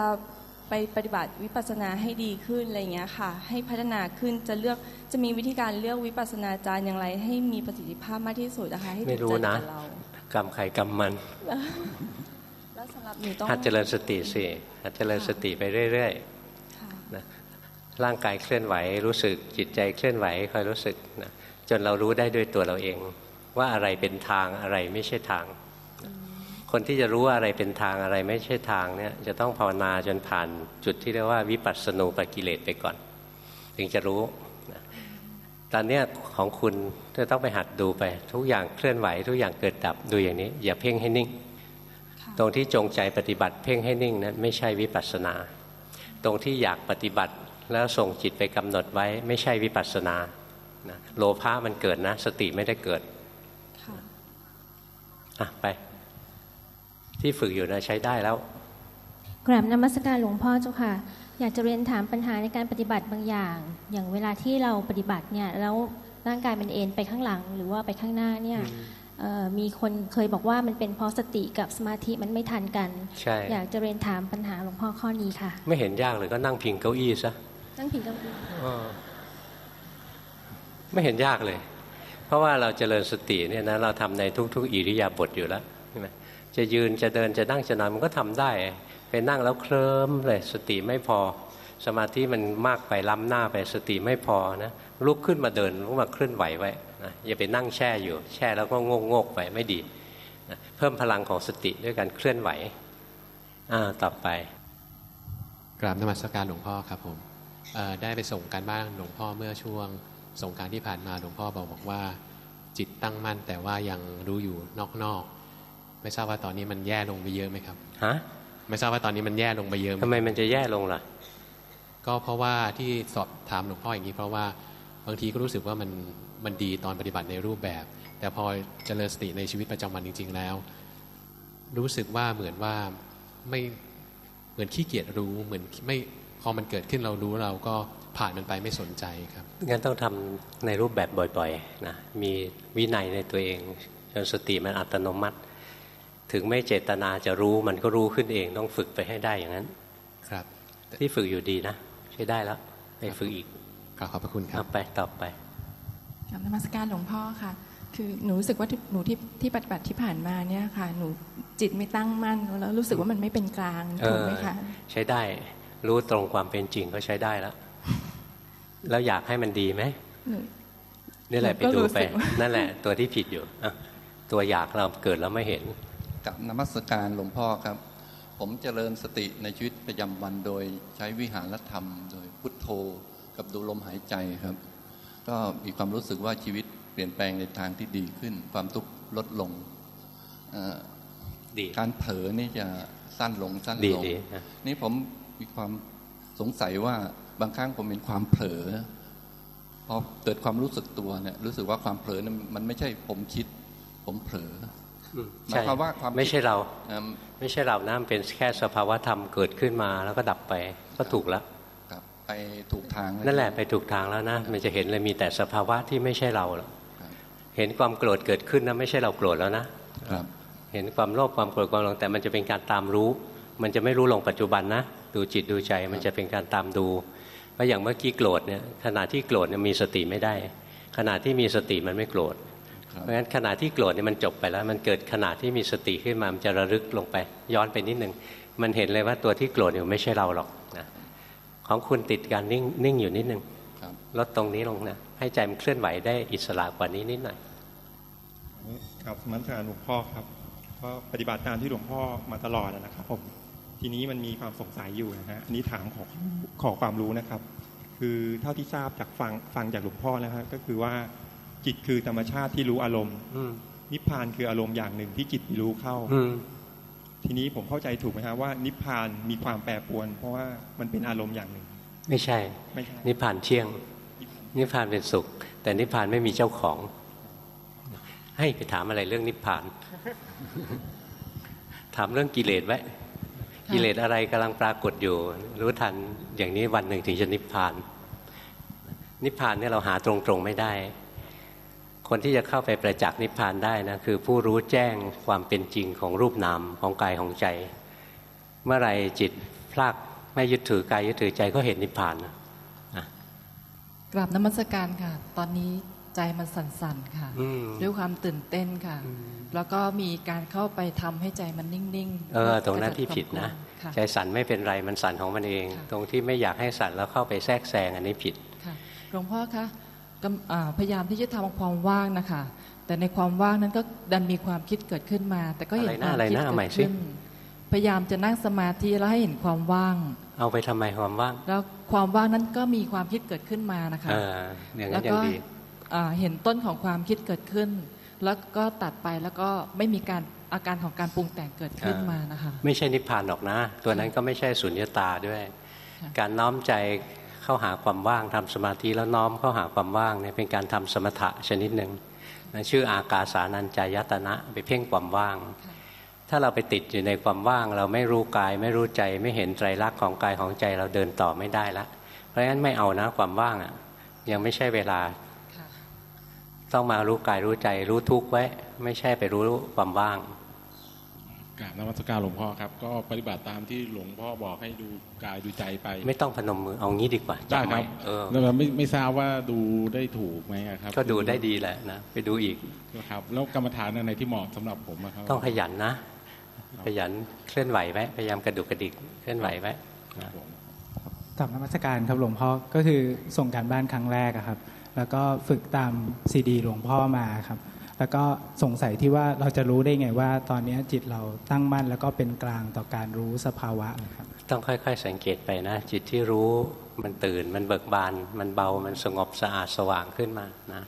ไปปฏิบัติวิปัสสนาให้ดีขึ้นอะไรอย่างเงี้ยค่ะ ให้พัฒนาขึ้นจะเลือกจะมีวิธีการเลือกวิปัสสนาจารย์อย่างไร ให้มีประสิทธิภาพมากที่สุดนะคะให้ถูกไม่รู้จริตนะกับเรากรรมใครกรรมมันแล้วสำหรับหนูต้องหัดเจริญสติสิหัดเจริญสติไปเรื่อยค่ะๆนะร่างกายเคลื่อนไหวรู้สึกจิตใจเคลื่อนไหวคอยรู้สึกนะจนเรารู้ได้ด้วยตัวเราเอง ว่าอะไรเป็นทางอะไรไม่ใช่ทาง คนที่จะรู้ว่าอะไรเป็นทางอะไรไม่ใช่ทางเนี่ยจะต้องภาวนาจนผ่านจุดที่เรียกว่าวิปัสสนูปกิเลสไปก่อน ถึงจะรู้นะตอนเนี้ยของคุณจะต้องไปหัดดูไป ทุกอย่างเคลื่อนไหว ทุกอย่างเกิดดับดูอย่างนี้ อย่าเพ่งให้นิ่งค่ะตรงที่จงใจปฏิบัติเพ่งให้นิ่งนั้นไม่ใช่วิปัสสนา ตรงที่อยากปฏิบัติแล้วส่งจิตไปกำหนดไว้ ไม่ใช่วิปัสสนานะโลภะมันเกิดนะ สติไม่ได้เกิดค่ะอะไป ที่ฝึกอยู่นะใช้ได้แล้ว กราบนมัสการหลวงพ่อเจ้าค่ะ อยากจะเรียนถามปัญหาในการปฏิบัติบางอย่าง อย่างเวลาที่เราปฏิบัติเนี่ยแล้วร่างกายมันเอ็นไปข้างหลัง หรือว่าไปข้างหน้าเนี่ยเอ่อมีคนเคยบอกว่ามันเป็นเพราะสติกับสมาธิมันไม่ทันกันใช่อยากจะเรียนถามปัญหาหลวงพ่อข้อนี้ค่ะ ไม่เห็นยากเลยก็นั่งพิงเก้าอี้ซะตั้งผิงกับไม่เห็นยากเลย เพราะว่าเราเจริญสติเนี่ยนะเราทำในทุก ๆ อิริยาบถอยู่แล้วใช่ไหม จะยืนจะเดินจะนั่งจะนอนมันก็ทำได้ ไปนั่งแล้วเคลิ้มเลยสติไม่พอ สมาธิมันมากไปล้ำหน้าไปสติไม่พอนะลุกขึ้นมาเดินลุกมาเคลื่อนไหวไว้นะอย่าไปนั่งแช่อยู่ แช่แล้วก็งงงๆไปไม่ดีนะเพิ่มพลังของสติด้วยการเคลื่อนไหวอ่าต่อไปกราบนมัสการหลวงพ่อครับผมได้ไปส่งการบ้านหลวงพ่อเมื่อช่วงสงการที่ผ่านมาหลวงพ่อบอกบอกว่า จิตตั้งมั่นแต่ว่ายังรู้อยู่นอกๆ ไม่ทราบว่าตอนนี้มันแย่ลงไปเยอะไหมครับฮะไม่ทราบว่าตอนนี้มันแย่ลงไปเยอะไหมทำไมมันจะแย่ลงล่ะ ก็เพราะว่าที่สอบถามหลวงพ่ออย่างนี้ เพราะว่าบางทีก็รู้สึกว่ามันมันดีตอนปฏิบัติในรูปแบบ แต่พอเจริญสติในชีวิตประจำวันจริง ๆ แล้ว รู้สึกว่าเหมือนว่าไม่เหมือนขี้เกียจรู้เหมือนไม่พอมันเกิดขึ้นเรารู้เราก็ผ่านมันไปไม่สนใจครับงั้นต้องทำในรูปแบบบ่อยๆนะมีวินัยในตัวเองจนสติมันอัตโนมัติ ถึงไม่เจตนาจะรู้มันก็รู้ขึ้นเองต้องฝึกไปให้ได้อย่างนั้น ครับ ที่ฝึกอยู่ดีนะใช้ได้แล้วไปฝึกอีกกราบขอบพระคุณครัเอาบไปต่อไปกับนมัสการหลวงพ่อค่ะ คือหนูรู้สึกว่าที่หนูที่ที่ปฏิบัติที่ผ่านมาเนี่ยค่ะ หนูจิตไม่ตั้งมั่นแล้วรู้สึกว่ามันไม่เป็นกลางเอถูกอไหมคะใช้ได้ รู้ตรงความเป็นจริงก็ใช้ได้แล้ว แล้วอยากให้มันดีไหมหนูนี่แหละไปก็ดูรู้ไปสึกว่านั่นแหละ ตัวที่ผิดอยู่อะตัวอยากเราเกิดแล้วไม่เห็น กับนมัสการหลวงพ่อครับ ผมเจริญสติในชีวิตประจำวันโดยใช้วิหารธรรม โดยพุทโธกับดูลมหายใจครับ ก็มีความรู้สึกว่าชีวิตเปลี่ยนแปลงในทางที่ดีขึ้น ความทุกข์ลดลงเอ่อดีการเผลอนี่จะสั้นลงสั้นดีลงดีนะนี่ผมมีความสงสัยว่าบางครั้งผมเป็นความเผลอพอเกิดความรู้สึกตัวเนี่ยรู้สึกว่าความเผลอเนี่ยมันไม่ใช่ผมคิด ผมเผลออืม หมายความว่าความไม่ใช่เราอืมไม่ใช่เรานะมันเป็นแค่สภาวะธรรมเกิดขึ้นมาแล้วก็ดับไปก็ถูกแล้วครับไปถูกทางนั่นแหละไปถูกทางแล้วนะมันจะเห็นเลยมีแต่สภาวะที่ไม่ใช่เราหรอกเห็นความโกรธเกิดขึ้นนะไม่ใช่เราโกรธแล้วนะครับเห็นความโลภความโกรธความหลงแต่มันจะเป็นการตามรู้ มันจะไม่รู้ลงปัจจุบันนะดูจิตดูใจมันจะเป็นการตามดูเพราะอย่างเมื่อกี้โกรธเนี่ยขณะที่โกรธเนี่ยมีสติไม่ได้ ขณะที่มีสติมันไม่โกรธครับ เพราะฉะนั้นขณะที่โกรธเนี่ยมันจบไปแล้ว มันเกิดขณะที่มีสติขึ้นมามันจะระลึกลงไป ย้อนไปนิดนึงมันเห็นเลยว่าตัวที่โกรธเนี่ยไม่ใช่เราหรอกนะของคุณติดการนิ่งนิ่งอยู่นิดนึงครับลดตรงนี้ลงนะให้ใจมันเคลื่อนไหวได้อิสระกว่านี้นิดหน่อยกับสมัคการหลวงพ่อครับก็ปฏิบัติตามที่หลวงพ่อมาตลอดนะครับผมทีนี้มันมีความสงสัยอยู่นะฮะอันนี้ถามขอขอความรู้นะครับ คือเท่าที่ทราบจากฟังฟังจากหลวงพ่อนะฮะก็คือว่า จิตคือธรรมชาติที่รู้อารมณ์อืมนิพพานคืออารมณ์อย่างหนึ่งที่จิตรู้เข้าอืมทีนี้ผมเข้าใจถูกไหมฮะว่า นิพพานมีความแปรปรวน เพราะว่ามันเป็นอารมณ์อย่างหนึ่ง ไม่ใช่ไม่ใช่นิพพานเที่ยง นิพพานเป็นสุข แต่นิพพานไม่มีเจ้าของ ให้ไปถามอะไรเรื่องนิพพาน ถามเรื่องกิเลสไว้กิเลสอะไรกำลังปรากฏอยู่ รู้ทันอย่างนี้วันหนึ่งถึงจะนิพพาน นิพพานเนี่ยเราหาตรงๆไม่ได้ คนที่จะเข้าไปประจักษ์นิพพานได้นะคือผู้รู้แจ้งความเป็นจริงของรูปนามของกายของใจ เมื่อไหรจิตพลากไม่ยึดถือกายยึดถือใจก็เห็นนิพพานนะกราบนมัสการค่ะ ตอนนี้ใจมันสั่นๆค่ะอืมด้วยความตื่นเต้นค่ะ แล้วก็มีการเข้าไปทำให้ใจมันนิ่งๆ เออ ตรงนั้นที่ผิดนะค่ะใจสั่นไม่เป็นไรมันสั่นของมันเอง ตรงที่ไม่อยากให้สั่นแล้วเข้าไปแทรกแซงอันนี้ผิดค่ะหลวงพ่อคะ กำอ่าพยายามที่จะทำความว่างนะคะ แต่ในความว่างนั้นก็ดันมีความคิดเกิดขึ้นมา แต่ก็เห็นอะไรนะความอะไรคิดนะเอาใหม่เกิดสิขึ้นพยายามจะนั่งสมาธิแล้วให้เห็นความว่าง เอาไปทำไมความว่าง แล้วความว่างนั้นก็มีความคิดเกิดขึ้นมานะคะเอออย่างนั้แล้นวยัก็งดีอ่าเห็นต้นของความคิดเกิดขึ้น แล้วก็ตัดไปแล้วก็ไม่มีการอาการของการปรุงแต่งเกิดขึ้นมานะคะ ไม่ใช่นิพพานหรอกนะ ตัวนั้นก็ไม่ใช่สุญญตาด้วย การน้อมใจ เข้าหาความว่างทำสมาธิแล้วน้อมเข้าหาความว่างเนี่ยเป็นการทำสมถะชนิดหนึ่งนะชื่ออากาสานัญจายตนะไปเพ่งความว่าง ถ้าเราไปติดอยู่ในความว่าง เราไม่รู้กายไม่รู้ใจไม่เห็นไตรลักษณ์ของกายของใจเราเดินต่อไม่ได้ละเพราะฉะนั้นไม่เอานะความว่างอะยังไม่ใช่เวลา ต้องมารู้กายรู้ใจรู้ทุกข์ไว้ ไม่ใช่ไปรู้ความว่าง กราบนมัสการหลวงพ่อครับ ก็ปฏิบัติตามที่หลวงพ่อบอกให้ดูกายดูใจไป ไม่ต้องพนมมือเอางี้ดีกว่าได้จำคว้รับเออแล้วไม่ไม่ทราบว่าดูได้ถูกไหมอะครับ ก็ดูได้ดีแหละนะไปดูอีกครับแล้วกรรมฐานอันไหนที่เหมาะสำหรับผมอะครับ ต้องขยันนะขยันเคลื่อนไหวไว้พยายามกระดุกกระดิกเคลื่อนไหวไว้นะกับนมัสการครับหลวงพ่อก็คือส่งการบ้านครั้งแรกอะครับ แล้วก็ฝึกตามซีดีหลวงพ่อมาครับ แล้วก็สงสัยที่ว่าเราจะรู้ได้ไงว่า ตอนนี้จิตเราตั้งมั่นแล้วก็เป็นกลางต่อการรู้สภาวะนะครับต้องค่อย ๆ สังเกตไปนะ จิตที่รู้มันตื่นมันเบิกบาน มันเบามันสงบสะอาดสว่างขึ้นมานะ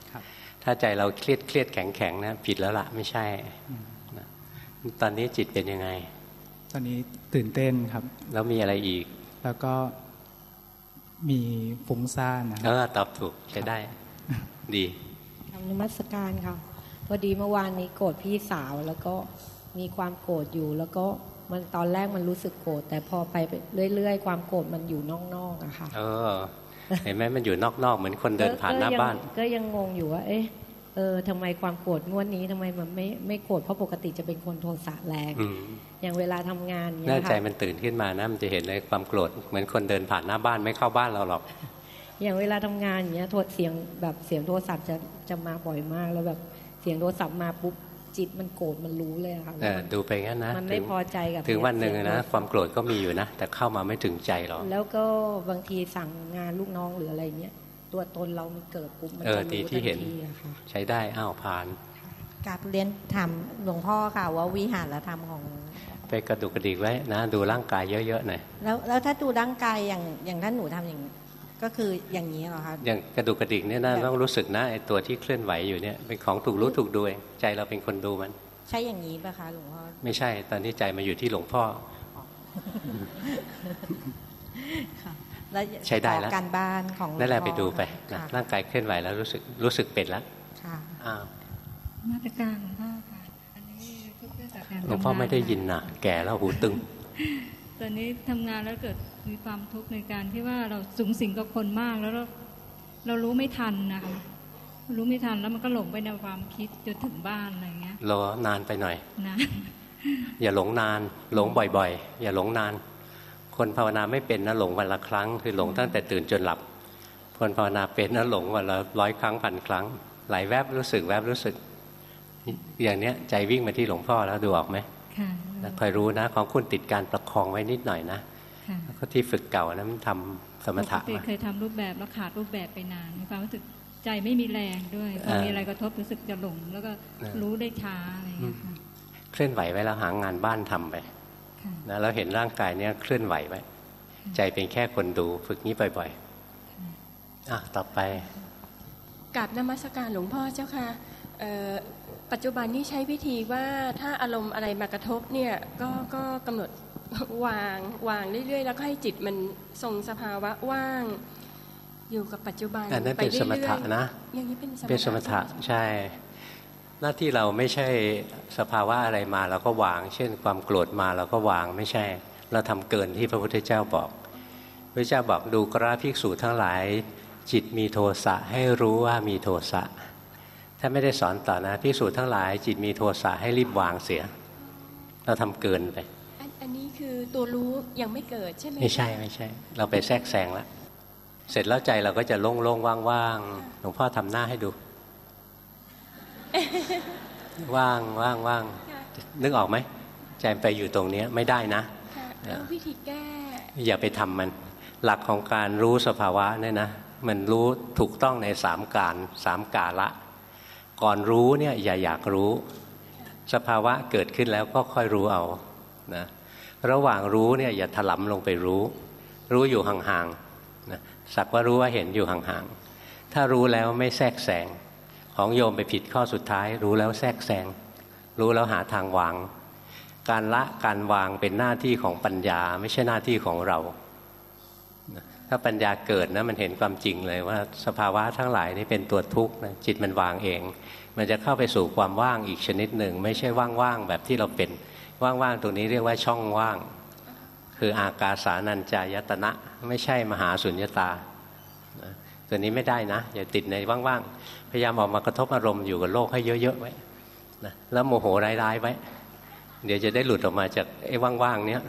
ถ้าใจเราเครียดเครียดแข็งแข็งนะผิดแล้วละไม่ใช่นะตอนนี้จิตเป็นยังไง ตอนนี้ตื่นเต้นครับ แล้วมีอะไรอีก แล้วก็มีฟุ้งซ่านนะคเอรับอตอบถูกใช้ได้ ดีทำนมัสการค่ะ พอดีเมื่อวานนี้โกรธพี่สาวแล้วก็มีความโกรธอยู่ แล้วก็มันตอนแรกมันรู้สึกโกรธแต่พอไปเรื่อยๆ ความโกรธมันอยู่นอกๆอะค่ะ เออ เห็นไหมมันอยู่นอกๆเหมือนคนเดินผ่านหน้าบ้าน ก็ยังงงอยู่ว่า เอ๊ะเออทำไมความโกรธงวดนี้ทำไมมันไม่ไม่โกรธเพราะปกติจะเป็นคนโทสะแรงอืมอย่างเวลาทำงานเนี้น่ายใจค่ะมันตื่นขึ้นมานะมันจะเห็นเลยความโกรธเหมือนคนเดินผ่านหน้าบ้านไม่เข้าบ้านเราหรอก อย่างเวลาทำงานอย่างเงี้ยโทษเสียงแบบเสียงโทรศัพท์จะจะมาบ่อยมากแล้วแบบ เสียงโทรศัพท์มาปุ๊บจิตมันโกรธมันรู้เลยอะค่ะเออดูไปงั้นนะมันไม่ถึงพอใจกับถึงวันหนึ่งเสียนะโทรศัพท์ความโกรธก็มีอยู่นะ แต่เข้ามาไม่ถึงใจหรอกแล้วก็บางทีสั่งงานลูกน้องหรืออะไรเงี้ยตัวตนเรามันเกิดปุ๊บมันเออจะดีรู้ที่เห็นทันทีอะค่ะใช้ได้อ้าวผ่านกราบเรียนถามหลวงพ่อค่ะว่าวิหารธรรมของไปกระดุกกระดิกไว้นะ ดูร่างกายเยอะๆหน่อยแล้วแล้วถ้าดูร่างกายอย่างอย่างท่านหนูทำอย่าง ก็คืออย่างนี้เหรอคะอย่างกระดุกกระดิกเนี่ยนะต้องรู้สึกนะไอ้ตัวที่เคลื่อนไหวอยู่เนี่ยเป็นของถูกรู้ถูกดูเองใจเราเป็นคนดูมัน ใช่อย่างนี้ปะคะหลวงพ่อไม่ใช่ ตอนนี้ใจมาอยู่ที่หลวงพ่อค่ะแล้วใช้ได้แล้วขอการบ้านของลวงนั่นแหละพ่อไปดูไปนะค่ะร่างกายเคลื่อนไหวแล้วรู้สึกรู้สึกเป็นแล้วค่ะอ้าวมาตรการหลวงพ่อค่ะอันนี้ทุกเรื่องจากการหลวงพ่อไม่ได้ยินนะแก่แล้วหูตึง ตอนนี้ทำงานแล้วเกิด มีความทุกข์ในการที่ว่าเราสูงสิงกับคนมากแล้วเราเรารู้ไม่ทันนะคะรู้ไม่ทันแล้วมันก็หลงไปในความคิดจนถึงบ้านอะไรอย่างเงี้ยรอนานไปหน่อยนะอย่าหลงนานหลงบ่อยๆ อย่าหลงนาน คนภาวนาไม่เป็นนะหลงวันละครั้ง คือหลงตั้งแต่ตื่นจนหลับ คนภาวนาเป็นนะหลงวันละร้อยครั้งพันครั้ง หลายแวบรู้สึกแวบรู้สึก อย่างเนี้ยใจวิ่งมาที่หลวงพ่อแล้วดูออกไหมค่ะนะคอยรู้นะของคุณติดการประคองไว้นิดหน่อยนะค่ะแล้ว ก็ที่ฝึกเก่านะมันทำสมถะปกติมาเคยทำรูปแบบแล้วขาดรูปแบบไปนานมีความรู้สึกใจไม่มีแรงด้วยพอเออมีอะไรกระทบรู้สึกจะหลงแล้วก็เออรู้ได้ช้าอะไรอย่างเงี้ยค่ะเคลื่อนไหวไว้แล้วหางานบ้านทำไปค่ะนะแล้วเห็นร่างกายเนี้ยเคลื่อนไหวไว้ใจเป็นแค่คนดูฝึกนี้บ่อยๆอะต่อไปกับนมัสการหลวงพ่อเจ้าค่ะเอ่อปัจจุบันนี้ใช้วิธีว่าถ้าอารมณ์อะไรมากระทบเนี่ยก็ก็กำหนด วางวางเรื่อยๆ แล้วก็ให้จิตมันทรงสภาวะว่าง อยู่กับปัจจุบันอันนั้นไปเป็นสมรื่อยๆถะนะอย่างนี้เป็นสมถะเป็นสมถะใช่ หน้าที่เราไม่ใช่สภาวะอะไรมาเราก็วาง เช่น ความโกรธมาเราก็วางไม่ใช่ เราทำเกินที่พระพุทธเจ้าบอกพระเจ้าบอกดูกราภิกษุทั้งหลาย จิตมีโทสะให้รู้ว่ามีโทสะถ้าไม่ได้สอนต่อนะภิกษุทั้งหลาย จิตมีโทสะให้รีบวางเสีย เราทำเกินไปอันอันนี้ คือตัวรู้ยังไม่เกิดใช่ไหมไม่ใช่ไม่ใช่ เราไปแทรกแซงแล้วเสร็จแล้วใจเราก็จะโล่งๆว่างๆหลวงพ่อทำหน้าให้ดู ว่างว่างว่างนึกออกไหมใจไปอยู่ตรงเนี้ยไม่ได้นะค่ะแล้ววิธีแก้ อย่าไปทำมัน หลักของการรู้สภาวะเนี่ยนะมันรู้ถูกต้องในสามการสามกาละ ก่อนรู้เนี่ยอย่าอยากรู้ สภาวะเกิดขึ้นแล้วก็ค่อยรู้เอานะ ระหว่างรู้เนี่ยอย่าถลำลงไปรู้ รู้อยู่ห่างๆนะสักว่ารู้ว่าเห็นอยู่ห่างๆถ้ารู้แล้วไม่แทรกแซงของโยมไปผิดข้อสุดท้าย รู้แล้วแทรกแซงรู้แล้วหาทางวาง การละการวางเป็นหน้าที่ของปัญญาไม่ใช่หน้าที่ของเราถ้าปัญญาเกิดนะมันเห็นความจริงเลยว่าสภาวะทั้งหลายนี่เป็นตัวทุกข์นะจิตมันวางเอง มันจะเข้าไปสู่ความว่างอีกชนิดหนึ่ง ไม่ใช่ว่างๆแบบที่เราเป็น ว่างๆตรงนี้เรียกว่าช่องว่าง คืออากาสานัญจายตนะ ไม่ใช่มหาสุญญตานะตัวนี้ไม่ได้นะ อย่าติดในว่างๆพยายามออกมากระทบอารมณ์อยู่กับโลกให้เยอะๆไว้นะแล้วโมโหร้ายๆไว้ เดี๋ยวจะได้หลุดออกมาจากไอ้ว่างๆเนี้ย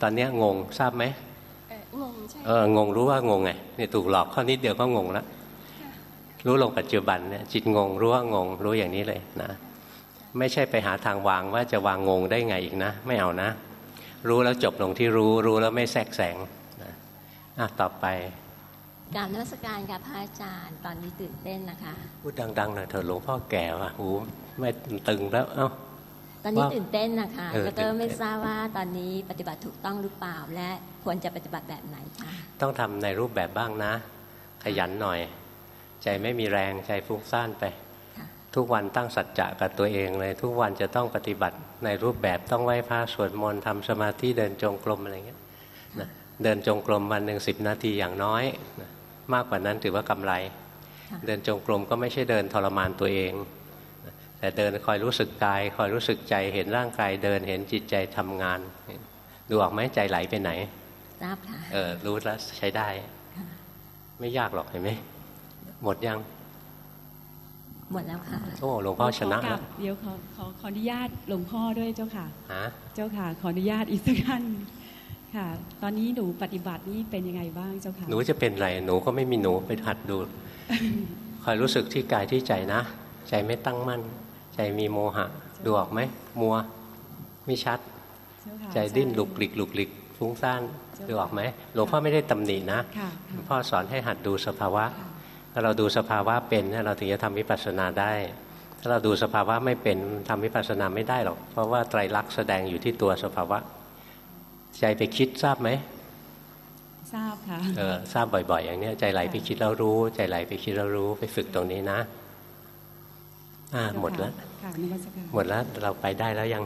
ตอนเนี้ยงงทราบไหมเอ่องงใช่เอองงรู้ว่างงไงเนี่ยถูกหลอกข้อนิดเดียวก็งงแล้วรู้ลงปัจจุบันเนี่ยจิตงงรู้ว่างงรู้อย่างนี้เลยนะ ไม่ใช่ไปหาทางวางว่าจะวางงงได้ไงอีกนะ ไม่เอานะ รู้แล้วจบลงที่รู้ รู้แล้วไม่แทรกแซงนะอะต่อไปกรารนมัสการกับพระอาจารย์ตอนนี้ตื่นเต้นนะคะ พูดดังๆหน่อยเถอะหลวงพ่อแก่ว่ะหูไม่ตึงแล้วเอ้าตอนนี้ว่าตื่นเต้นนะคะเออแล้วก็ตื่นเต้นไม่ทราบว่าตอนนี้ปฏิบัติถูกต้องหรือเปล่า และควรจะปฏิบัติแบบไหนคะต้องทำในรูปแบบบ้างนะ ขยันหน่อย ใจไม่มีแรงใจฟุ้งซ่านไป ทุกวันตั้งสัจจะกับตัวเองเลย ทุกวันจะต้องปฏิบัติในรูปแบบต้องไหว้พระสวดมนต์ทำสมาธิเดินจงกรมอะไรเงี้ยนะเดินจงกรมวันหนึ่งสิบนาทีอย่างน้อยนะมากกว่านั้นถือว่ากำไร เดินจงกรมก็ไม่ใช่เดินทรมานตัวเองนะแต่เดินคอยรู้สึกกาย คอยรู้สึกใจเห็นร่างกายเดินเห็นจิตใจทำงาน ดูออกไหมใจไหลไปไหนทราบค่ะเออรู้แล้วใช้ได้ ไม่ยากหรอกเห็นไหมหมดยัง หมดแล้วค่ะโอ้หลวงพ่อชนะขกแล้ลัวบเดี๋ยวขอขอขออนุญาตหลวงพ่อด้วยเจ้าค่ะฮะเจ้าค่ะ ขออนุญาตอีกสักท่านค่ะ ตอนนี้หนูปฏิบัตินี่เป็นยังไงบ้างเจ้าค่ะหนูจะเป็นไรหนูก็ไม่มีหนูไปหัดดูคอยรู้สึกที่กายที่ใจนะ ใจไม่ตั้งมั่น ใจมีโมหะ ดูออกไหมมัวไม่ชัดเจ้าค่ะใจดิ้นหลุกหลิกหลุกหลิกฟุ้งซ่านดูออกไหมหลวงพ่อไม่ได้ตำหนินะค่ะหลวงพ่อสอนให้หัดดูสภาวะ ถ้าเราดูสภาวะเป็นเนี่ยเราถึงจะทำวิปัสสนาได้ ถ้าเราดูสภาวะไม่เป็นทำวิปัสสนาไม่ได้หรอก เพราะว่าไตรลักษณ์แสดงอยู่ที่ตัวสภาวะ ใจไปคิดทราบไหมทราบค่ะเออทราบบ่อย ๆ อย่างเนี้ยใจไหลไปคิดแล้วรู้ ใจไหลไปคิดแล้วรู้ไปฝึกตรงนี้นะ อ่า หมดแล้วค่ะนมัสการหมดแล้วเราไปได้แล้วยัง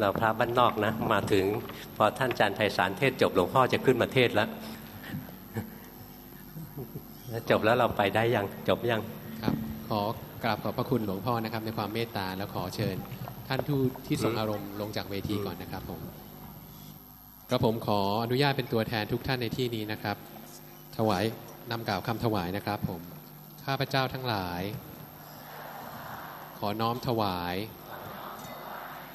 เราพระบ้านนอกนะ มาถึง พอท่านอาจารย์ไพศาลเทศจบหลวงพ่อจะขึ้นมาเทศแล้ว แล้วจบแล้วเราไปได้ยังจบยังครับ ขอกราบขอบพระคุณหลวงพ่อนะครับ ในความเมตตาแล้วขอเชิญท่านทูตที่ทรงอารมณ์ลงจากเวทีก่อนนะครับผมกระผมขออนุญาตเป็นตัวแทนทุกท่านในที่นี้นะครับ ถวายนำกล่าวคำถวายนะครับผม ข้าพเจ้าทั้งหลาย ขอน้อมถวาย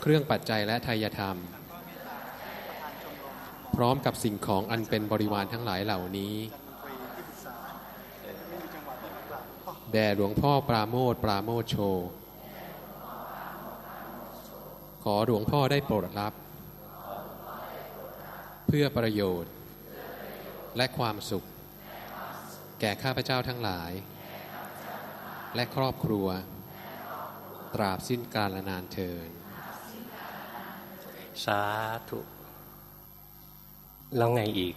เครื่องปัจจัยและทายธรรม พร้อมกับสิ่งของอันเป็นบริวารทั้งหลายเหล่านี้ แด่หลวงพ่อปราโมทปราโมทโช ขอหลวงพ่อได้โปรดรับ เพื่อประโยชน์ และความสุข แก่ข้าพเจ้าทั้งหลาย และครอบครัว ตราบสิ้นกาลนานเทินสาธุ แล้วไงอีก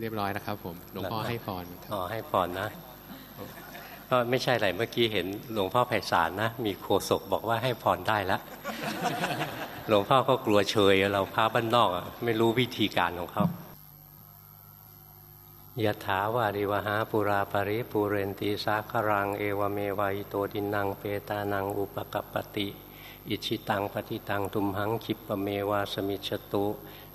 เรียบร้อยนะครับ ผมหลวงพ่อให้พรอ๋อให้พรนะก็ไม่ใช่อะไรเมื่อกี้เห็นหลวงพ่อไพศาลนะ มีโคศกบอกว่าให้พรได้แล้วหลวงพ่อก็กลัวเชยเราพาบ้านนอกอะไม่รู้วิธีการของเขายะถาวาริวหาปุราปริปูเรนตีสาครัง เอวเมวายโตดินังเปตานังอุปกปปติ อิชิตังปฏิตัง ทุมหังคิปะเมวาสมิจฉตุ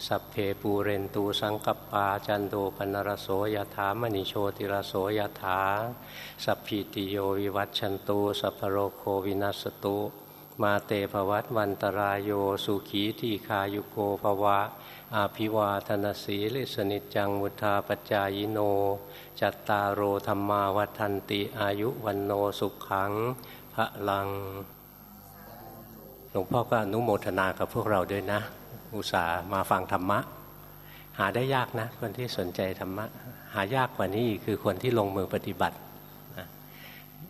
สัพเพปูเรนตุ สังกัปปาจันโท ปัณณะระโส ยะถา มะณิโชติระโส ยะถา สัพพีติโยวิวัชชันตุ สัพพะโรโควินัสสะตุมาเต ภะวัตวันตะราโยสุขีทีฆายุโก ภะวะ อะภิวาทะนะสีลิสสะ นิจจัง วุฑฒาปะจายิโน จัตตาโร ธัมมาวัฑฒันติอายุวัณโณ สุขัง พะลัง หลวงพ่อก็อนุโมทนากับพวกเราด้วยนะ อุตส่าห์มาฟังธรรมะ หาได้ยากนะ คนที่สนใจธรรมะ หายากกว่านี้อีกคือคนที่ลงมือปฏิบัติ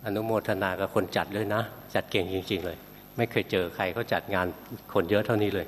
อนุโมทนากับคนจัดด้วยนะ จัดเก่งจริง ๆ เลย ไม่เคยเจอใครเขาจัดงานคนเยอะเท่านี้เลย